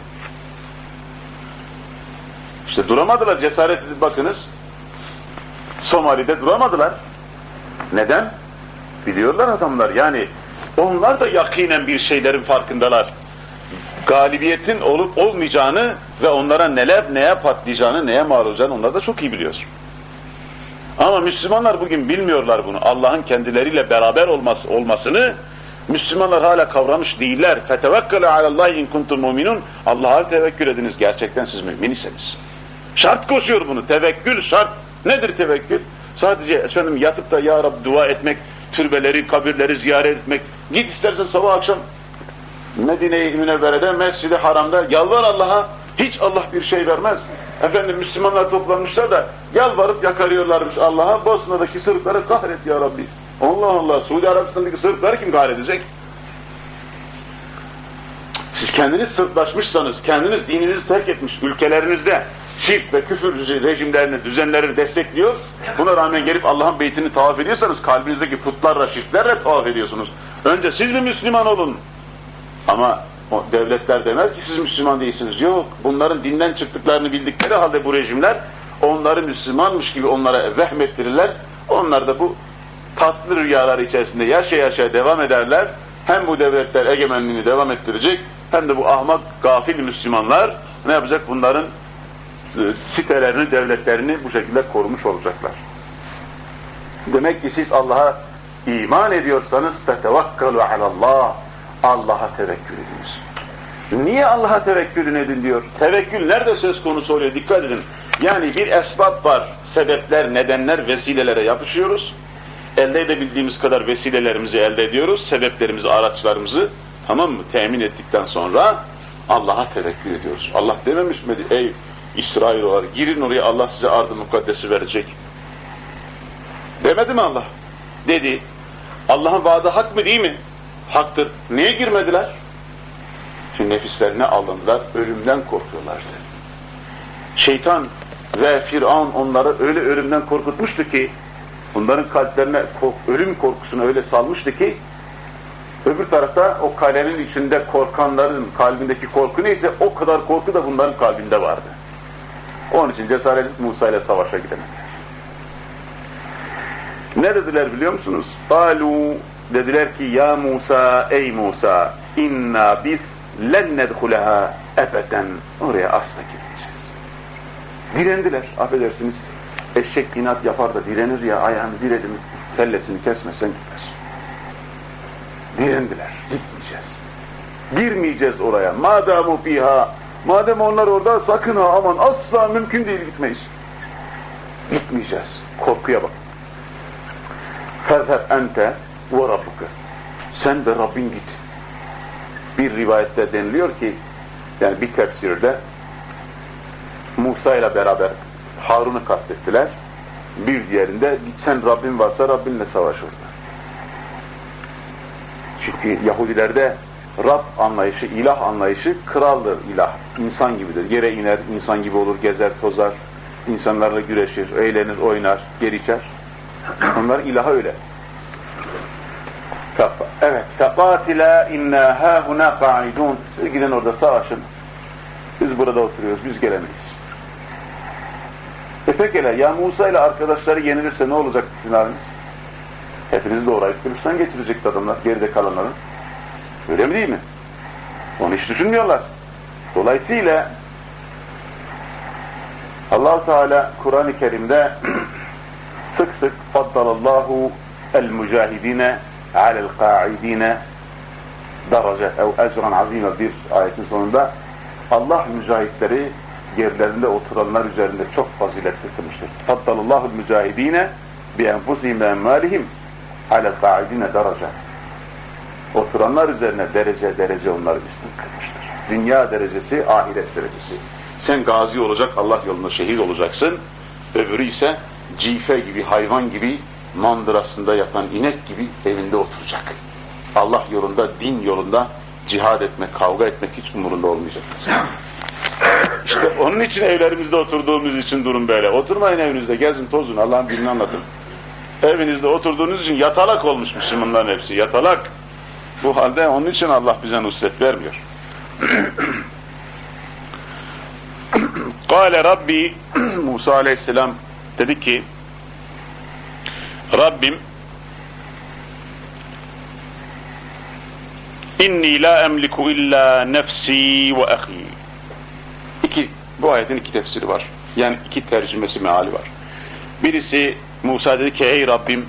İşte duramadılar, cesaret edip bakınız. Somali'de duramadılar. Neden? Biliyorlar adamlar yani onlar da yakinen bir şeylerin farkındalar. Galibiyetin olup olmayacağını ve onlara neler neye patlayacağını, neye mal olacağını onlar da çok iyi biliyor. Ama Müslümanlar bugün bilmiyorlar bunu. Allah'ın kendileriyle beraber olması, olmasını Müslümanlar hala kavramış değiller. فَتَوَكَّلَ عَلَى اللّٰهِ اِنْ كُنْتُمْ مُؤْمِنُونَ Allah'a tevekkül ediniz gerçekten siz mümin iseniz. Şart koşuyor bunu. Tevekkül şart. Nedir tevekkül? Sadece efendim yatıp da Ya Rab dua etmek, türbeleri, kabirleri ziyaret etmek. Git istersen sabah akşam Medine-i Münevvere'de, Mescid-i Haram'da yalvar Allah'a. Hiç Allah bir şey vermez. Efendim Müslümanlar toplanmışlar da yalvarıp yakarıyorlarmış Allah'a. Bosna'daki Sırpları kahret ya Rabbi. Allah Allah Suudi Arabistan'daki Sırpları kim kahredecek? Siz kendiniz Sırplaşmışsanız, kendiniz dininizi terk etmiş ülkelerinizde şirk ve küfür rejimlerini, düzenlerini destekliyor. Buna rağmen gelip Allah'ın beytini tavaf ediyorsanız kalbinizdeki putlarla, şirklerle tavaf ediyorsunuz. Önce siz mi Müslüman olun? Ama o devletler demez ki siz Müslüman değilsiniz. Yok. Bunların dinden çıktıklarını bildikleri halde bu rejimler onları Müslümanmış gibi onlara vehmettirirler. Onlar da bu tatlı rüyalar içerisinde yaşa yaşa devam ederler. Hem bu devletler egemenliğini devam ettirecek hem de bu ahmak gafil Müslümanlar ne yapacak? Bunların e, sitelerini, devletlerini bu şekilde korumuş olacaklar. Demek ki siz Allah'a iman ediyorsanız tetevekkalu alallah. Allah'a tevekkül ediniz. Niye Allah'a tevekkül edin diyor? Tevekkül nerede söz konusu oluyor? Dikkat edin. Yani bir esbab var. Sebepler, nedenler, vesilelere yapışıyoruz. Elde edebildiğimiz kadar vesilelerimizi elde ediyoruz, sebeplerimizi, araçlarımızı tamam mı? Temin ettikten sonra Allah'a tevekkül ediyoruz. Allah dememiş mi? Ey İsrailoğulları girin oraya Allah size ardı mukaddesi verecek. Demedi mi Allah? Dedi. Allah'ın vaadi hak mı değil mi? Haktır. Niye girmediler? Çünkü nefislerine alındılar, ölümden korkuyorlar. Şeytan ve Firavun onları öyle ölümden korkutmuştu ki, bunların kalplerine ölüm korkusunu öyle salmıştı ki, öbür tarafta o kalenin içinde korkanların kalbindeki korku neyse o kadar korku da bunların kalbinde vardı. Onun için cesaret Musa ile savaşa gidemediler. Ne dediler biliyor musunuz? Alu dediler ki ya Musa ey Musa inna biz len nedhuleha ebeden oraya asla girmeyeceğiz. Direndiler affedersiniz. Eşek inat yapar da direnir ya ayağını diredim kellesini kesmesen gitmez. Direndiler. Gitmeyeceğiz. Girmeyeceğiz oraya. Madamu fiha Madem onlar orada sakın ha aman asla mümkün değil gitmeyiz. Gitmeyeceğiz. Korkuya bak. Fezheb ente ve rabbuke. Sen de Rabbin git. Bir rivayette deniliyor ki yani bir tefsirde Musa ile beraber Harun'u kastettiler. Bir diğerinde gitsen Rabbin varsa Rabbinle savaş orada. Çünkü Yahudilerde Rab anlayışı, ilah anlayışı kraldır ilah. İnsan gibidir. Yere iner, insan gibi olur, gezer, tozar. insanlarla güreşir, eğlenir, oynar, geri içer. Onlar ilaha öyle. Evet. Fekatila inna hâhuna ka'idun. Siz gidin orada savaşın. Biz burada oturuyoruz. Biz gelemeyiz. E pekala ya Musa ile arkadaşları yenilirse ne olacak sizin haliniz? Hepinizi doğrayıp Kılıç'tan getirecek adamlar. Geride kalanların. Öyle mi değil mi? Onu hiç düşünmüyorlar. Dolayısıyla allah Teala Kur'an-ı Kerim'de sık sık faddalallahu el mücahidine alel qa'idine derece ev ecran azime bir ayetin sonunda Allah mücahitleri yerlerinde oturanlar üzerinde çok faziletli kılmıştır. Fattallallahu mücahidine bi enfusihim ve emmalihim ala ka'idine daraca. Oturanlar üzerine derece derece onları üstün kılmıştır. Dünya derecesi, ahiret derecesi. Sen gazi olacak, Allah yolunda şehit olacaksın. Öbürü ise cife gibi, hayvan gibi, mandırasında yatan inek gibi evinde oturacak. Allah yolunda, din yolunda cihad etmek, kavga etmek hiç umurunda olmayacak. İşte onun için evlerimizde oturduğumuz için durum böyle. Oturmayın evinizde, gezin tozun, Allah'ın dinini anlatın. Evinizde oturduğunuz için yatalak olmuş Müslümanların hepsi, yatalak. Bu halde onun için Allah bize nusret vermiyor. Kale Rabbi Musa aleyhisselam dedi ki Rabbim inni la emliku illa nefsi ve ahi bu ayetin iki tefsiri var. Yani iki tercümesi meali var. Birisi Musa dedi ki ey Rabbim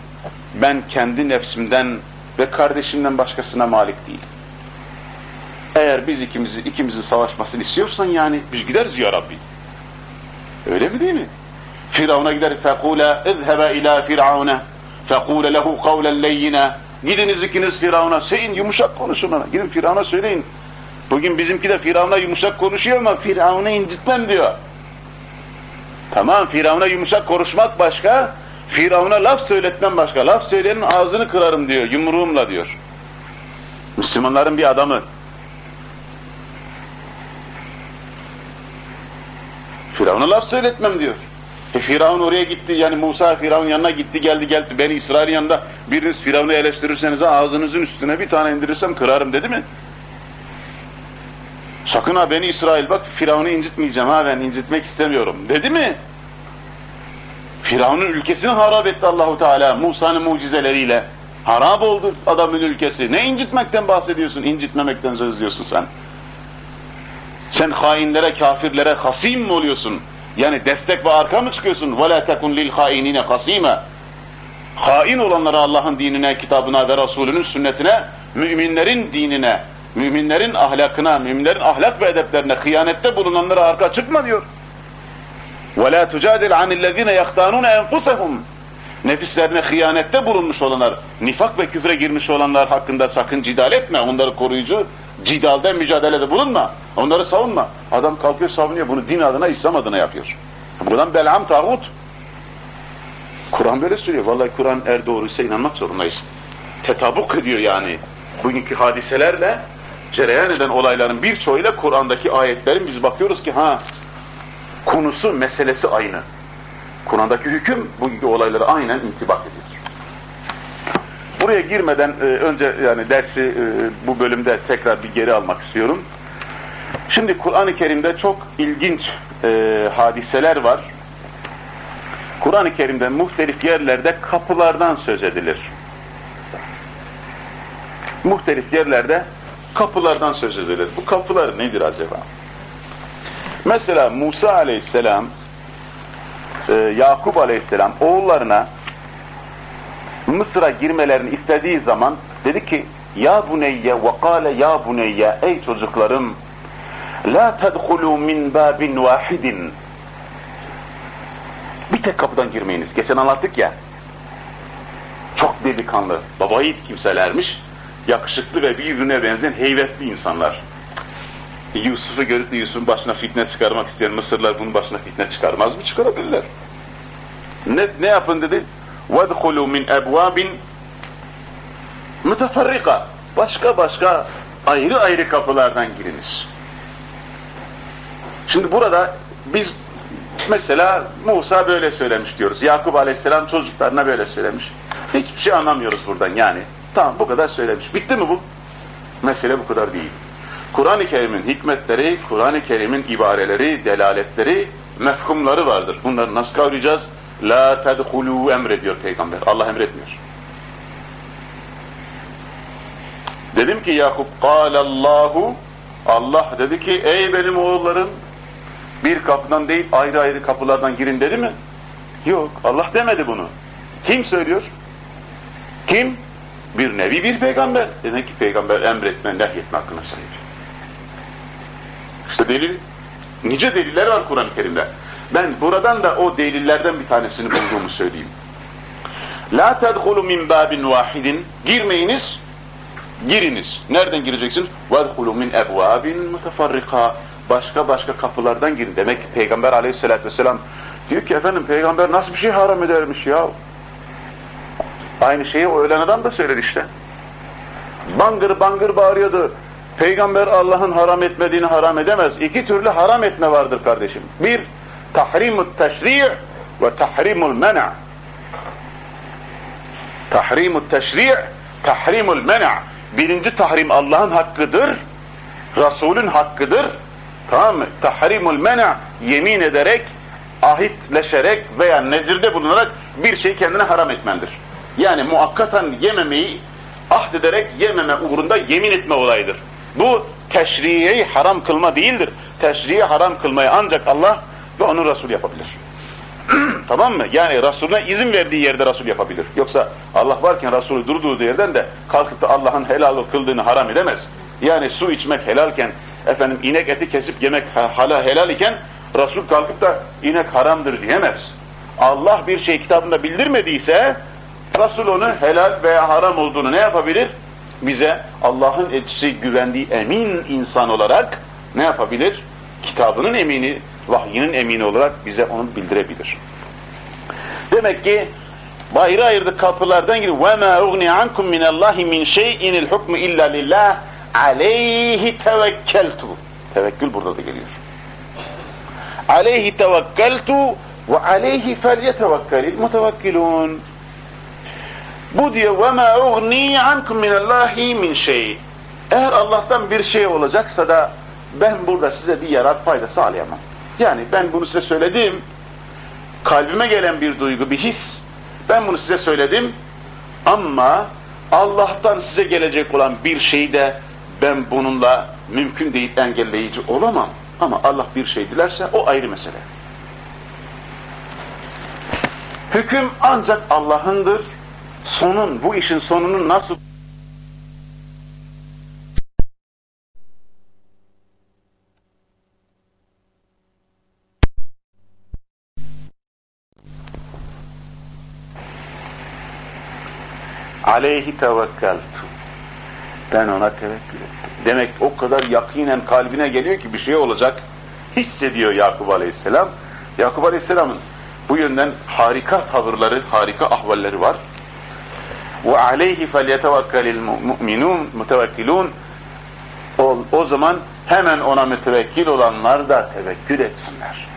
ben kendi nefsimden ve kardeşimden başkasına malik değilim. Eğer biz ikimizi ikimizi savaşmasını istiyorsan yani biz gideriz ya Rabbi. Öyle mi değil mi? Firavun'a gider fekule izhebe ila firavune fekule lehu kavlen leyyine gidiniz ikiniz Firavun'a söyleyin yumuşak konuşun ona. Gidin Firavun'a söyleyin. Bugün bizimki de Firavun'a yumuşak konuşuyor ama Firavun'u incitmem diyor. Tamam Firavun'a yumuşak konuşmak başka, Firavun'a laf söyletmem başka. Laf söyleyenin ağzını kırarım diyor, yumruğumla diyor. Müslümanların bir adamı. Firavun'a laf söyletmem diyor. E Firavun oraya gitti, yani Musa Firavun yanına gitti, geldi geldi. Beni İsrail yanında biriniz Firavun'u eleştirirseniz ağzınızın üstüne bir tane indirirsem kırarım dedi mi? Sakın ha beni İsrail bak Firavun'u incitmeyeceğim ha ben incitmek istemiyorum dedi mi? Firavun'un ülkesini harap etti Allahu Teala Musa'nın mucizeleriyle. Harap oldu adamın ülkesi. Ne incitmekten bahsediyorsun? İncitmemekten söz diyorsun sen. Sen hainlere, kafirlere hasim mi oluyorsun? Yani destek ve arka mı çıkıyorsun? وَلَا تَكُنْ لِلْخَائِنِينَ خَصِيمًا Hain olanlara Allah'ın dinine, kitabına ve Resulünün sünnetine, müminlerin dinine, müminlerin ahlakına, müminlerin ahlak ve edeplerine hıyanette bulunanlara arka çıkma diyor. وَلَا تُجَادِلْ عَنِ الَّذ۪ينَ يَخْتَانُونَ اَنْفُسَهُمْ Nefislerine hıyanette bulunmuş olanlar, nifak ve küfre girmiş olanlar hakkında sakın cidal etme, onları koruyucu, cidalde mücadelede bulunma, onları savunma. Adam kalkıyor savunuyor, bunu din adına, İslam adına yapıyor. Buradan belham tağut. Kur'an böyle söylüyor, vallahi Kur'an eğer doğruysa inanmak zorundayız. Tetabuk ediyor yani. Bugünkü hadiselerle, cereyan eden olayların birçoğuyla Kur'an'daki ayetlerin biz bakıyoruz ki ha konusu, meselesi aynı. Kur'an'daki hüküm bugünkü olaylara aynen intibak ediyor. Buraya girmeden e, önce yani dersi e, bu bölümde tekrar bir geri almak istiyorum. Şimdi Kur'an-ı Kerim'de çok ilginç e, hadiseler var. Kur'an-ı Kerim'de muhtelif yerlerde kapılardan söz edilir. Muhtelif yerlerde kapılardan söz edilir. Bu kapılar nedir acaba? Mesela Musa aleyhisselam, e, Yakup aleyhisselam oğullarına Mısır'a girmelerini istediği zaman dedi ki Ya buneyye ve kâle ya buneyye ey çocuklarım la tedhulû min babin vahidin bir tek kapıdan girmeyiniz. Geçen anlattık ya çok delikanlı, baba yiğit kimselermiş yakışıklı ve birbirine benzeyen heybetli insanlar. Yusuf'u görüp de Yusuf'un başına fitne çıkarmak isteyen Mısırlar bunun başına fitne çıkarmaz mı? Çıkarabilirler. Ne, ne yapın dedi? وَدْخُلُوا مِنْ اَبْوَابٍ مُتَفَرِّقَ Başka başka ayrı ayrı kapılardan giriniz. Şimdi burada biz mesela Musa böyle söylemiş diyoruz. Yakup Aleyhisselam çocuklarına böyle söylemiş. Hiçbir şey anlamıyoruz buradan yani. Tamam bu kadar söylemiş. Bitti mi bu? Mesele bu kadar değil. Kur'an-ı Kerim'in hikmetleri, Kur'an-ı Kerim'in ibareleri, delaletleri, mefhumları vardır. Bunları nasıl kavrayacağız? La tedhulû emrediyor Peygamber. Allah emretmiyor. Dedim ki Yakup, Allahu Allah dedi ki, ey benim oğullarım, bir kapıdan değil ayrı ayrı kapılardan girin dedi mi? Yok, Allah demedi bunu. Kim söylüyor? Kim? Bir nevi bir peygamber. Demek ki peygamber emretme, nehyetme hakkına sahip. İşte delil. Nice deliller var Kur'an-ı Kerim'de. Ben buradan da o delillerden bir tanesini bulduğumu söyleyeyim. La tedhulu min babin vahidin. Girmeyiniz, giriniz. Nereden gireceksin? Vedhulu min ebvabin mutefarrika. Başka başka kapılardan girin. Demek ki Peygamber aleyhissalatü vesselam diyor ki efendim peygamber nasıl bir şey haram edermiş ya? Aynı şeyi o ölen adam da söyledi işte. Bangır bangır bağırıyordu. Peygamber Allah'ın haram etmediğini haram edemez. İki türlü haram etme vardır kardeşim. Bir, tahrimut teşri' ve tahrimul mena. Tahrimut teşri' tahrimul mena. Birinci tahrim Allah'ın hakkıdır. Resulün hakkıdır. Tamam mı? Tahrimul mena yemin ederek, ahitleşerek veya nezirde bulunarak bir şeyi kendine haram etmendir. Yani muakkaten yememeyi ahd ederek yememe uğrunda yemin etme olayıdır. Bu teşriyi haram kılma değildir. Teşriyi haram kılmayı ancak Allah ve onun Resul yapabilir. tamam mı? Yani Resulüne izin verdiği yerde Resul yapabilir. Yoksa Allah varken Resulü durduğu yerden de kalkıp da Allah'ın helal kıldığını haram edemez. Yani su içmek helalken, efendim inek eti kesip yemek hala helal iken Resul kalkıp da inek haramdır diyemez. Allah bir şey kitabında bildirmediyse Resul onu helal veya haram olduğunu ne yapabilir? Bize Allah'ın elçisi güvendiği emin insan olarak ne yapabilir? Kitabının emini, vahyinin emini olarak bize onu bildirebilir. Demek ki ayrı ayrı kapılardan girip وَمَا اُغْنِي عَنْكُمْ مِنَ اللّٰهِ مِنْ شَيْءٍ الْحُكْمُ اِلَّا لِلّٰهِ عَلَيْهِ تَوَكَّلْتُ Tevekkül burada da geliyor. عَلَيْهِ تَوَكَّلْتُ وَعَلَيْهِ فَلْيَتَوَكَّلِ الْمُتَوَكِّلُونَ bu diyor ve ma ugni ankum minallahi min şey. Eğer Allah'tan bir şey olacaksa da ben burada size bir yarar fayda sağlayamam. Yani ben bunu size söyledim. Kalbime gelen bir duygu, bir his. Ben bunu size söyledim. Ama Allah'tan size gelecek olan bir şeyi de ben bununla mümkün değil engelleyici olamam. Ama Allah bir şey dilerse o ayrı mesele. Hüküm ancak Allah'ındır sonun, bu işin sonunun nasıl aleyhi tevekkeltu. Ben ona tevekkül ettim. Demek o kadar yakinen kalbine geliyor ki bir şey olacak. Hissediyor Yakup Aleyhisselam. Yakup Aleyhisselam'ın bu yönden harika tavırları, harika ahvalleri var ve aleyhi felyetevekkelil mu'minun mutevekkilun o, o zaman hemen ona mütevekkil olanlar da tevekkül etsinler.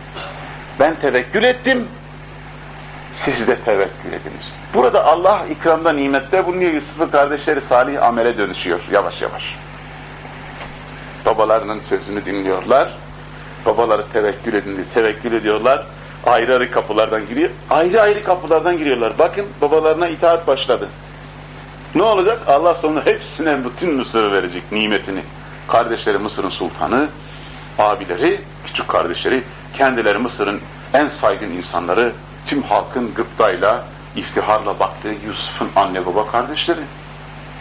Ben tevekkül ettim, siz de tevekkül ediniz. Burada Allah ikramda nimette bulunuyor. Yusuf'un kardeşleri salih amele dönüşüyor yavaş yavaş. Babalarının sözünü dinliyorlar. Babaları tevekkül edin tevekkül ediyorlar. Ayrı ayrı kapılardan giriyor. Ayrı ayrı kapılardan giriyorlar. Bakın babalarına itaat başladı. Ne olacak? Allah sonra hepsine bütün Mısır'ı verecek nimetini. Kardeşleri Mısır'ın sultanı, abileri, küçük kardeşleri, kendileri Mısır'ın en saygın insanları, tüm halkın gıptayla, iftiharla baktığı Yusuf'un anne baba kardeşleri.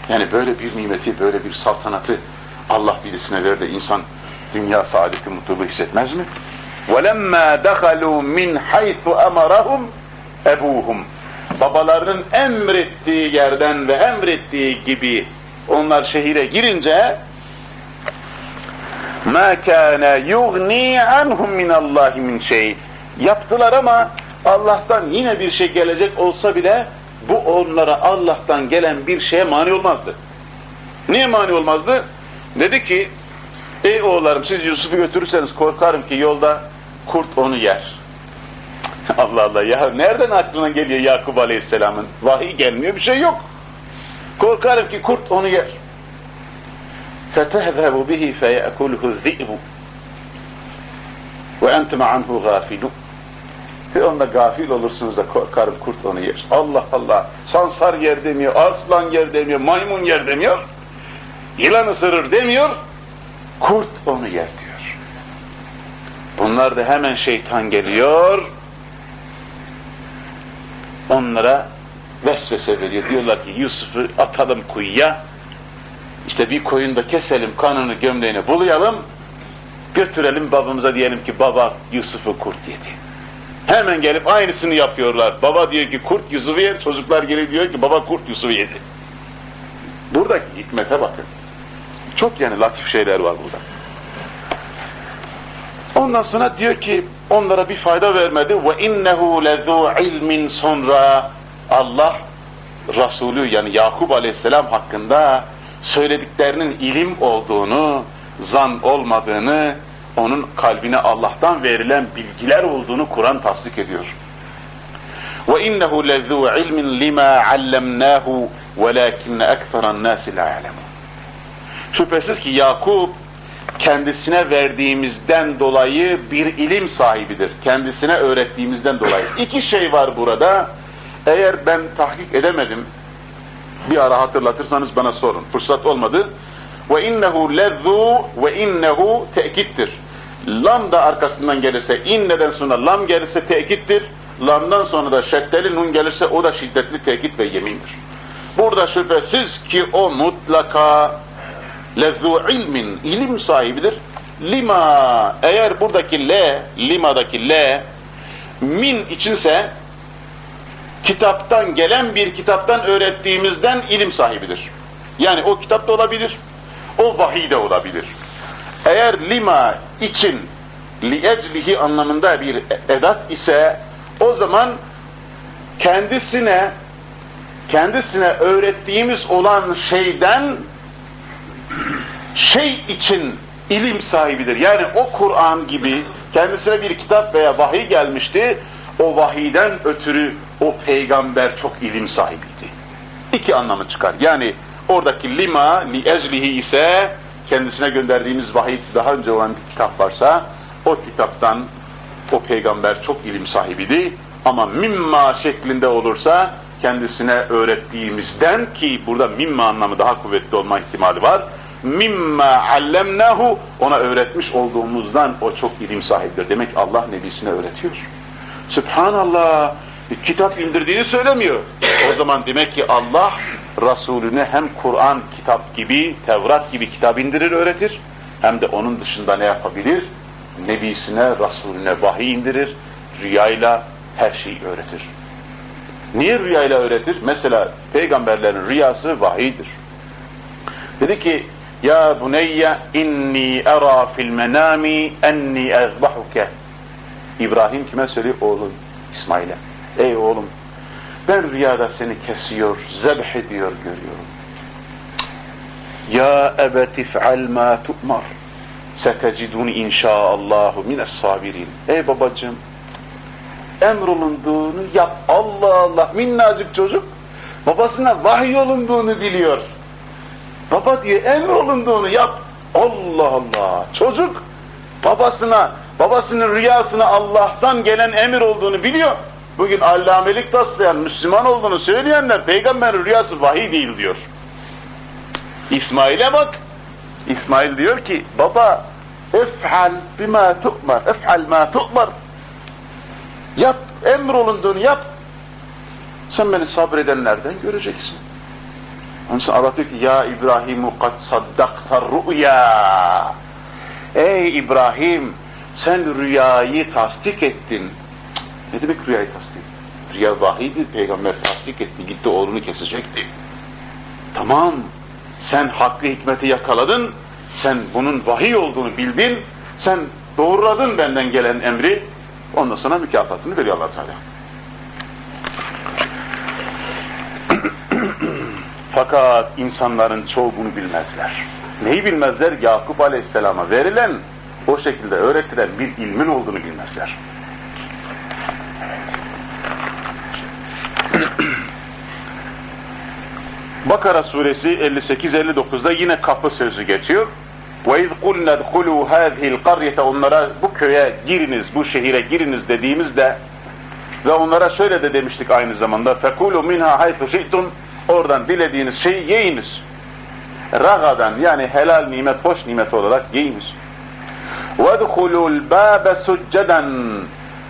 Yani böyle bir nimeti, böyle bir saltanatı Allah birisine verir de insan dünya saadeti mutluluğu hissetmez mi? وَلَمَّا دَخَلُوا مِنْ حَيْثُ أَمَرَهُمْ اَبُوهُمْ babalarının emrettiği yerden ve emrettiği gibi onlar şehire girince مَا كَانَ يُغْنِي عَنْهُمْ مِنَ اللّٰهِ مِنْ şey Yaptılar ama Allah'tan yine bir şey gelecek olsa bile bu onlara Allah'tan gelen bir şeye mani olmazdı. Niye mani olmazdı? Dedi ki, ey oğullarım siz Yusuf'u götürürseniz korkarım ki yolda kurt onu yer. Allah Allah ya nereden aklına geliyor Yakup Aleyhisselam'ın? Vahiy gelmiyor bir şey yok. Korkarım ki kurt onu yer. فَتَهْذَهَبُ بِهِ فَيَأْكُلْهُ الذِّئْبُ وَاَنْتُمْ عَنْهُ غَافِلُونَ Ve onda gafil olursunuz da korkarım kurt onu yer. Allah Allah. Sansar yer demiyor, aslan yer demiyor, maymun yer demiyor. Yılan ısırır demiyor. Kurt onu yer diyor. Bunlar da hemen şeytan geliyor onlara vesvese veriyor. Diyorlar ki Yusuf'u atalım kuyuya, işte bir koyunda keselim, kanını gömleğini bulayalım, Götürelim babamıza diyelim ki baba Yusuf'u kurt yedi. Hemen gelip aynısını yapıyorlar. Baba diyor ki kurt Yusuf'u yer, çocuklar geliyor diyor ki baba kurt Yusuf'u yedi. Buradaki hikmete bakın. Çok yani latif şeyler var burada. Ondan sonra diyor ki onlara bir fayda vermedi. Ve innehu lezu ilmin sonra Allah Resulü yani Yakup Aleyhisselam hakkında söylediklerinin ilim olduğunu, zan olmadığını, onun kalbine Allah'tan verilen bilgiler olduğunu Kur'an tasdik ediyor. Ve innehu lezu ilmin lima allemnahu velakinne ekseran nasi la ya'lemun. Şüphesiz ki Yakup kendisine verdiğimizden dolayı bir ilim sahibidir. Kendisine öğrettiğimizden dolayı. İki şey var burada. Eğer ben tahkik edemedim, bir ara hatırlatırsanız bana sorun. Fırsat olmadı. Ve innehu lezzu ve innehu tekittir. Lam da arkasından gelirse, inneden sonra lam gelirse tekittir. Lamdan sonra da şeddeli nun gelirse o da şiddetli tekit ve yemindir. Burada şüphesiz ki o mutlaka lezzu ilmin, ilim sahibidir. Lima, eğer buradaki le, limadaki le, min içinse, kitaptan gelen bir kitaptan öğrettiğimizden ilim sahibidir. Yani o kitap da olabilir, o vahiy de olabilir. Eğer lima için, li eclihi anlamında bir edat ise, o zaman kendisine kendisine öğrettiğimiz olan şeyden şey için ilim sahibidir. Yani o Kur'an gibi kendisine bir kitap veya vahiy gelmişti. O vahiyden ötürü o peygamber çok ilim sahibiydi. İki anlamı çıkar. Yani oradaki lima li eclihi ise kendisine gönderdiğimiz vahiy daha önce olan bir kitap varsa o kitaptan o peygamber çok ilim sahibiydi. Ama mimma şeklinde olursa kendisine öğrettiğimizden ki burada mimma anlamı daha kuvvetli olma ihtimali var mimma allemnahu ona öğretmiş olduğumuzdan o çok ilim sahibidir. Demek Allah nebisine öğretiyor. Subhanallah bir kitap indirdiğini söylemiyor. O zaman demek ki Allah Resulüne hem Kur'an kitap gibi, Tevrat gibi kitap indirir öğretir. Hem de onun dışında ne yapabilir? Nebisine, Resulüne vahiy indirir. Rüyayla her şeyi öğretir. Niye rüyayla öğretir? Mesela peygamberlerin rüyası vahiydir. Dedi ki ya buneyye inni era fil menami enni ezbahuke. İbrahim kime söylüyor? Oğlum İsmail'e. Ey oğlum ben rüyada seni kesiyor, zebh ediyor görüyorum. Ya ebeti fe'al ma tu'mar. Seteciduni inşaallahu mines sabirin. Ey babacığım emrolunduğunu yap. Allah Allah minnacık çocuk babasına vahiy olunduğunu biliyor. Baba diye emrolunduğunu yap. Allah Allah. Çocuk babasına, babasının rüyasına Allah'tan gelen emir olduğunu biliyor. Bugün allamelik taslayan, Müslüman olduğunu söyleyenler peygamberin rüyası vahiy değil diyor. İsmail'e bak. İsmail diyor ki baba ef'al bima tu'mar, ef'al ma tu'mar. Yap, emrolunduğunu yap. Sen beni sabredenlerden göreceksin. Onun için Allah diyor ki ya İbrahimu kad saddakta rüya. Ey İbrahim sen rüyayı tasdik ettin. Ne demek rüyayı tasdik? Rüya vahiydi, peygamber tasdik etti, gitti oğlunu kesecekti. Tamam, sen hakkı hikmeti yakaladın, sen bunun vahiy olduğunu bildin, sen doğruladın benden gelen emri, ondan sonra mükafatını veriyor allah Teala. Fakat insanların çoğu bunu bilmezler. Neyi bilmezler? Yakup Aleyhisselam'a verilen, o şekilde öğretilen bir ilmin olduğunu bilmezler. Bakara suresi 58-59'da yine kapı sözü geçiyor. وَاِذْ قُلْنَا دْخُلُوا هَذِهِ الْقَرْيَةَ Onlara bu köye giriniz, bu şehire giriniz dediğimizde ve onlara şöyle de demiştik aynı zamanda فَكُولُوا مِنْهَا حَيْثُ شِئْتُمْ Oradan dilediğiniz şeyi yiyiniz. Ragadan yani helal nimet, hoş nimet olarak yiyiniz. وَدْخُلُوا الْبَابَ سُجَّدًا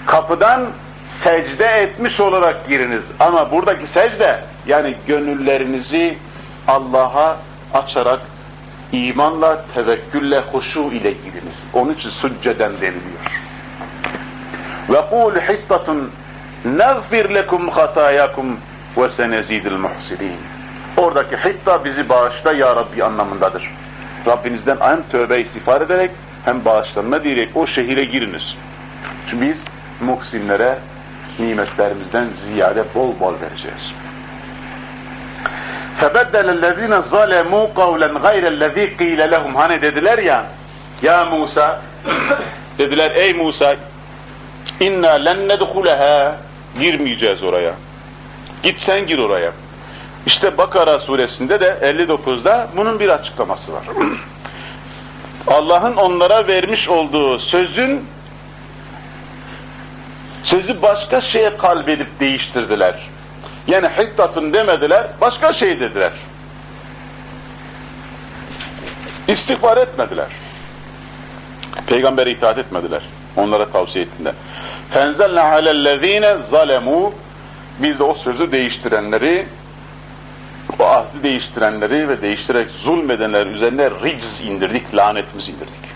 Kapıdan secde etmiş olarak giriniz. Ama buradaki secde yani gönüllerinizi Allah'a açarak imanla, tevekkülle, huşu ile giriniz. Onun için succeden deniliyor. Ve kul hittatun nagfir lekum hatayakum ve senezidil muhsinin. Oradaki hitta bizi bağışla ya Rabbi anlamındadır. Rabbinizden hem tövbe istiğfar ederek hem bağışlanma diyerek o şehire giriniz. Çünkü biz muhsinlere nimetlerimizden ziyade bol bol vereceğiz. فَبَدَّلَ الَّذ۪ينَ ظَلَمُوا قَوْلًا غَيْرَ الَّذ۪ي قِيلَ لَهُمْ Hani dediler ya, ya Musa, dediler ey Musa, inna len nedhuleha, girmeyeceğiz oraya. Git sen gir oraya. İşte Bakara suresinde de 59'da bunun bir açıklaması var. Allah'ın onlara vermiş olduğu sözün sözü başka şeye kalbedip değiştirdiler. Yani hiddatın demediler, başka şey dediler. İstiğfar etmediler. Peygamber'e itaat etmediler. Onlara tavsiye ettiler. فَاَنْزَلْنَا عَلَى الَّذ۪ينَ ظَلَمُوا Biz de o sözü değiştirenleri, o ahdi değiştirenleri ve değiştirerek zulmedenler üzerine ricz indirdik, lanetimizi indirdik.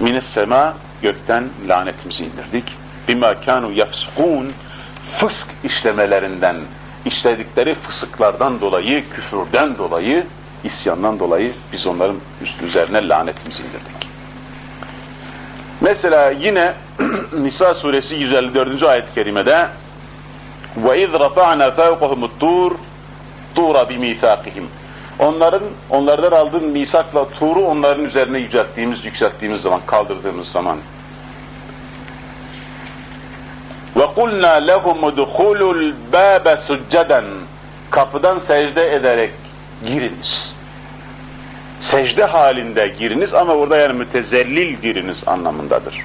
Mines sema gökten lanetimizi indirdik. Bima kanu yafsukun fısk işlemelerinden, işledikleri fısıklardan dolayı, küfürden dolayı, isyandan dolayı biz onların üst üzerine lanetimizi indirdik. Mesela yine Nisa suresi 154. ayet-i kerimede وَاِذْ رَفَعْنَا فَوْقَهُمُ الطُّورِ طُورَ بِمِيثَاقِهِمْ Onların, onlardan aldığın misakla Tur'u onların üzerine yücelttiğimiz, yükselttiğimiz zaman, kaldırdığımız zaman. وَقُلْنَا لَهُمُ دُخُولُ الْبَابَ سُجَّدًا Kapıdan secde ederek giriniz. Secde halinde giriniz ama orada yani mütezellil giriniz anlamındadır.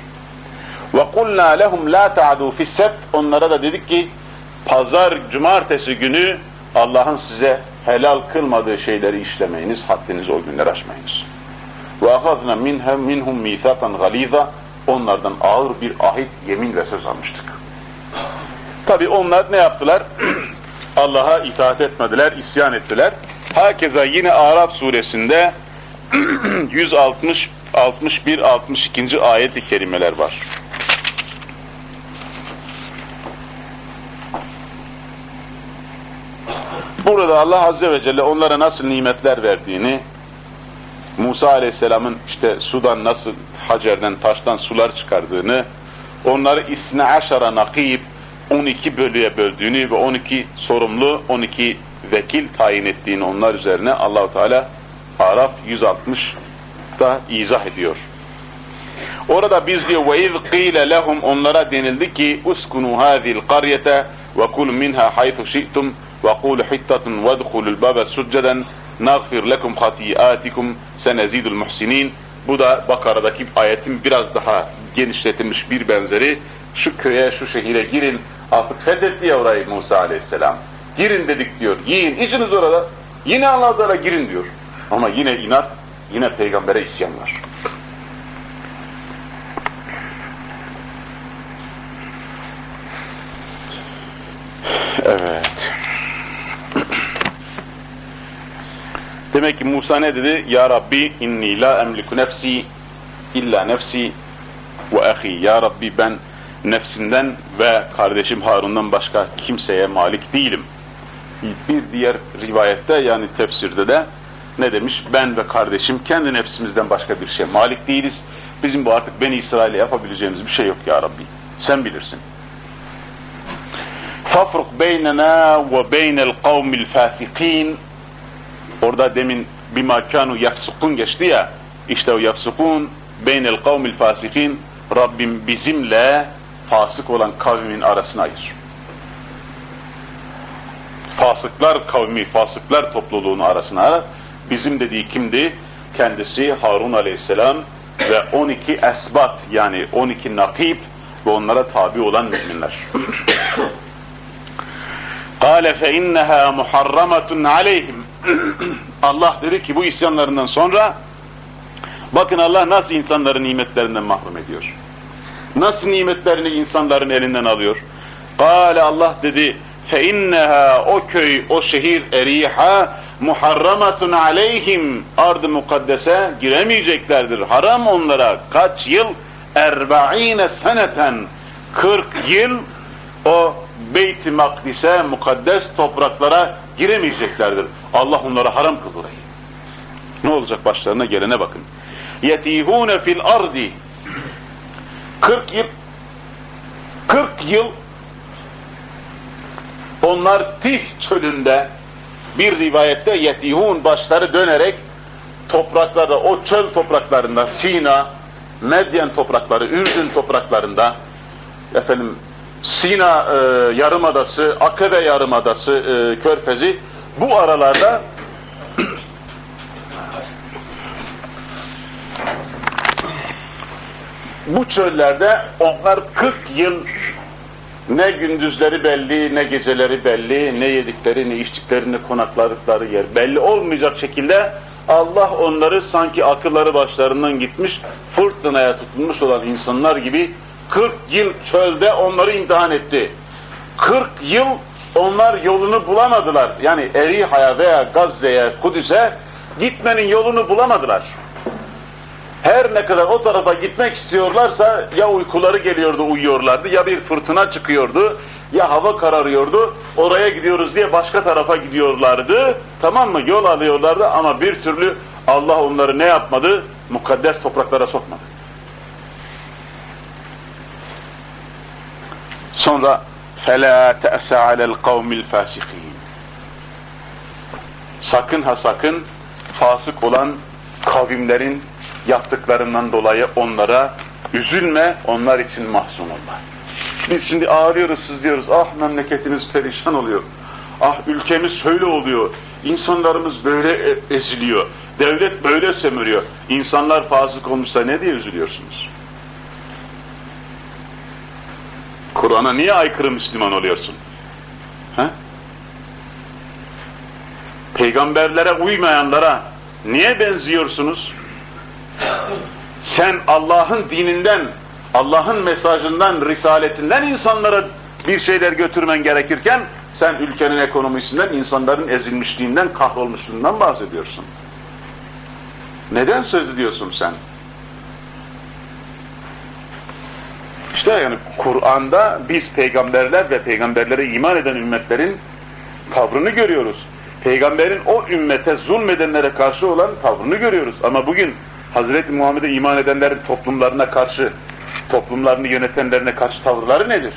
وَقُلْنَا لَهُمْ لَا تَعْدُوا فِي السَّبْتِ Onlara da dedik ki, pazar, cumartesi günü Allah'ın size helal kılmadığı şeyleri işlemeyiniz, haddinizi o günler aşmayınız. وَاَخَذْنَا مِنْهَمْ مِنْهُمْ مِيثَاقًا غَلِيظًا Onlardan ağır bir ahit, yemin ve söz almıştık. Tabi onlar ne yaptılar? Allah'a itaat etmediler, isyan ettiler. Hakeza yine Arap suresinde 160 61 62. ayet-i kerimeler var. Burada Allah Azze ve Celle onlara nasıl nimetler verdiğini, Musa Aleyhisselam'ın işte sudan nasıl, hacerden, taştan sular çıkardığını, onları isne aşara nakib, 12 bölüye böldüğünü ve 12 sorumlu, 12 vekil tayin ettiğini onlar üzerine Allahu Teala Araf 160'da izah ediyor. Orada biz diyor ve iz qile lehum onlara denildi ki uskunu hadhi'l qaryete ve kul minha haythu şi'tum ve kul hittatun vedhulul baba succeden nagfir lekum hatiatikum senezidul muhsinin bu da Bakara'daki ayetin biraz daha genişletilmiş bir benzeri şu köye şu şehire girin artık fethetti ya orayı Musa aleyhisselam girin dedik diyor yiyin içiniz orada yine Allah Teala girin diyor ama yine inat yine peygambere isyan var Evet. Demek ki Musa ne dedi? Ya Rabbi inni la emliku nefsi illa nefsi ve ahi. Ya Rabbi ben nefsinden ve kardeşim Harun'dan başka kimseye malik değilim. Bir diğer rivayette yani tefsirde de ne demiş? Ben ve kardeşim kendi nefsimizden başka bir şey malik değiliz. Bizim bu artık Beni İsrail'e yapabileceğimiz bir şey yok ya Rabbi. Sen bilirsin. Beynena ve beynel kavmil fasikin Orada demin bima kanu yafsukun geçti ya işte o yafsukun beynel kavmil fasikin Rabbim bizimle fasık olan kavmin arasına ayır. Fasıklar kavmi, fasıklar topluluğunun arasına bizim dediği kimdi? Kendisi Harun aleyhisselam ve 12 esbat yani 12 nakib ve onlara tabi olan müminler. قَالَ فَاِنَّهَا مُحَرَّمَةٌ عَلَيْهِمْ Allah dedi ki bu isyanlarından sonra bakın Allah nasıl insanları nimetlerinden mahrum ediyor. Nasıl nimetlerini insanların elinden alıyor. Kale Allah dedi fe inneha o köy, o şehir eriha muharramatun aleyhim ardı mukaddese giremeyeceklerdir. Haram onlara kaç yıl? Erba'ine seneten 40 yıl o Beyt-i Makdis'e, mukaddes topraklara giremeyeceklerdir. Allah onlara haram kıldı orayı. Ne olacak başlarına gelene bakın. Yetihune fil ardi 40 yıl 40 yıl onlar Tih çölünde bir rivayette yetihun başları dönerek topraklarda, o çöl topraklarında, Sina, Medyen toprakları, Ürdün topraklarında, efendim Sina e, Yarımadası, Akabe Yarımadası, e, Körfezi bu aralarda bu çöllerde onlar 40 yıl ne gündüzleri belli, ne geceleri belli, ne yedikleri, ne içtikleri, ne konakladıkları yer belli olmayacak şekilde Allah onları sanki akılları başlarından gitmiş, fırtınaya tutulmuş olan insanlar gibi 40 yıl çölde onları imtihan etti. 40 yıl onlar yolunu bulamadılar. Yani Eriha'ya veya Gazze'ye, Kudüs'e gitmenin yolunu bulamadılar Her ne kadar o tarafa gitmek istiyorlarsa ya uykuları geliyordu uyuyorlardı ya bir fırtına çıkıyordu ya hava kararıyordu oraya gidiyoruz diye başka tarafa gidiyorlardı tamam mı yol alıyorlardı ama bir türlü Allah onları ne yapmadı mukaddes topraklara sokmadı. Sonra فَلَا تَأْسَ عَلَى الْقَوْمِ الْفَاسِقِينَ Sakın ha sakın fasık olan kavimlerin yaptıklarından dolayı onlara üzülme, onlar için mahzun olma. Biz şimdi ağlıyoruz, sızlıyoruz, ah memleketimiz perişan oluyor, ah ülkemiz şöyle oluyor, insanlarımız böyle e, eziliyor, devlet böyle sömürüyor, insanlar fasık olmuşsa ne diye üzülüyorsunuz? Kur'an'a niye aykırı Müslüman oluyorsun? He? Peygamberlere uymayanlara niye benziyorsunuz? Sen Allah'ın dininden, Allah'ın mesajından, risaletinden insanlara bir şeyler götürmen gerekirken sen ülkenin ekonomisinden, insanların ezilmişliğinden, kahrolmuşluğundan bahsediyorsun. Neden söz ediyorsun sen? İşte yani Kur'an'da biz peygamberler ve peygamberlere iman eden ümmetlerin tavrını görüyoruz. Peygamberin o ümmete zulmedenlere karşı olan tavrını görüyoruz. Ama bugün Hazreti Muhammed'e iman edenlerin toplumlarına karşı, toplumlarını yönetenlerine karşı tavırları nedir?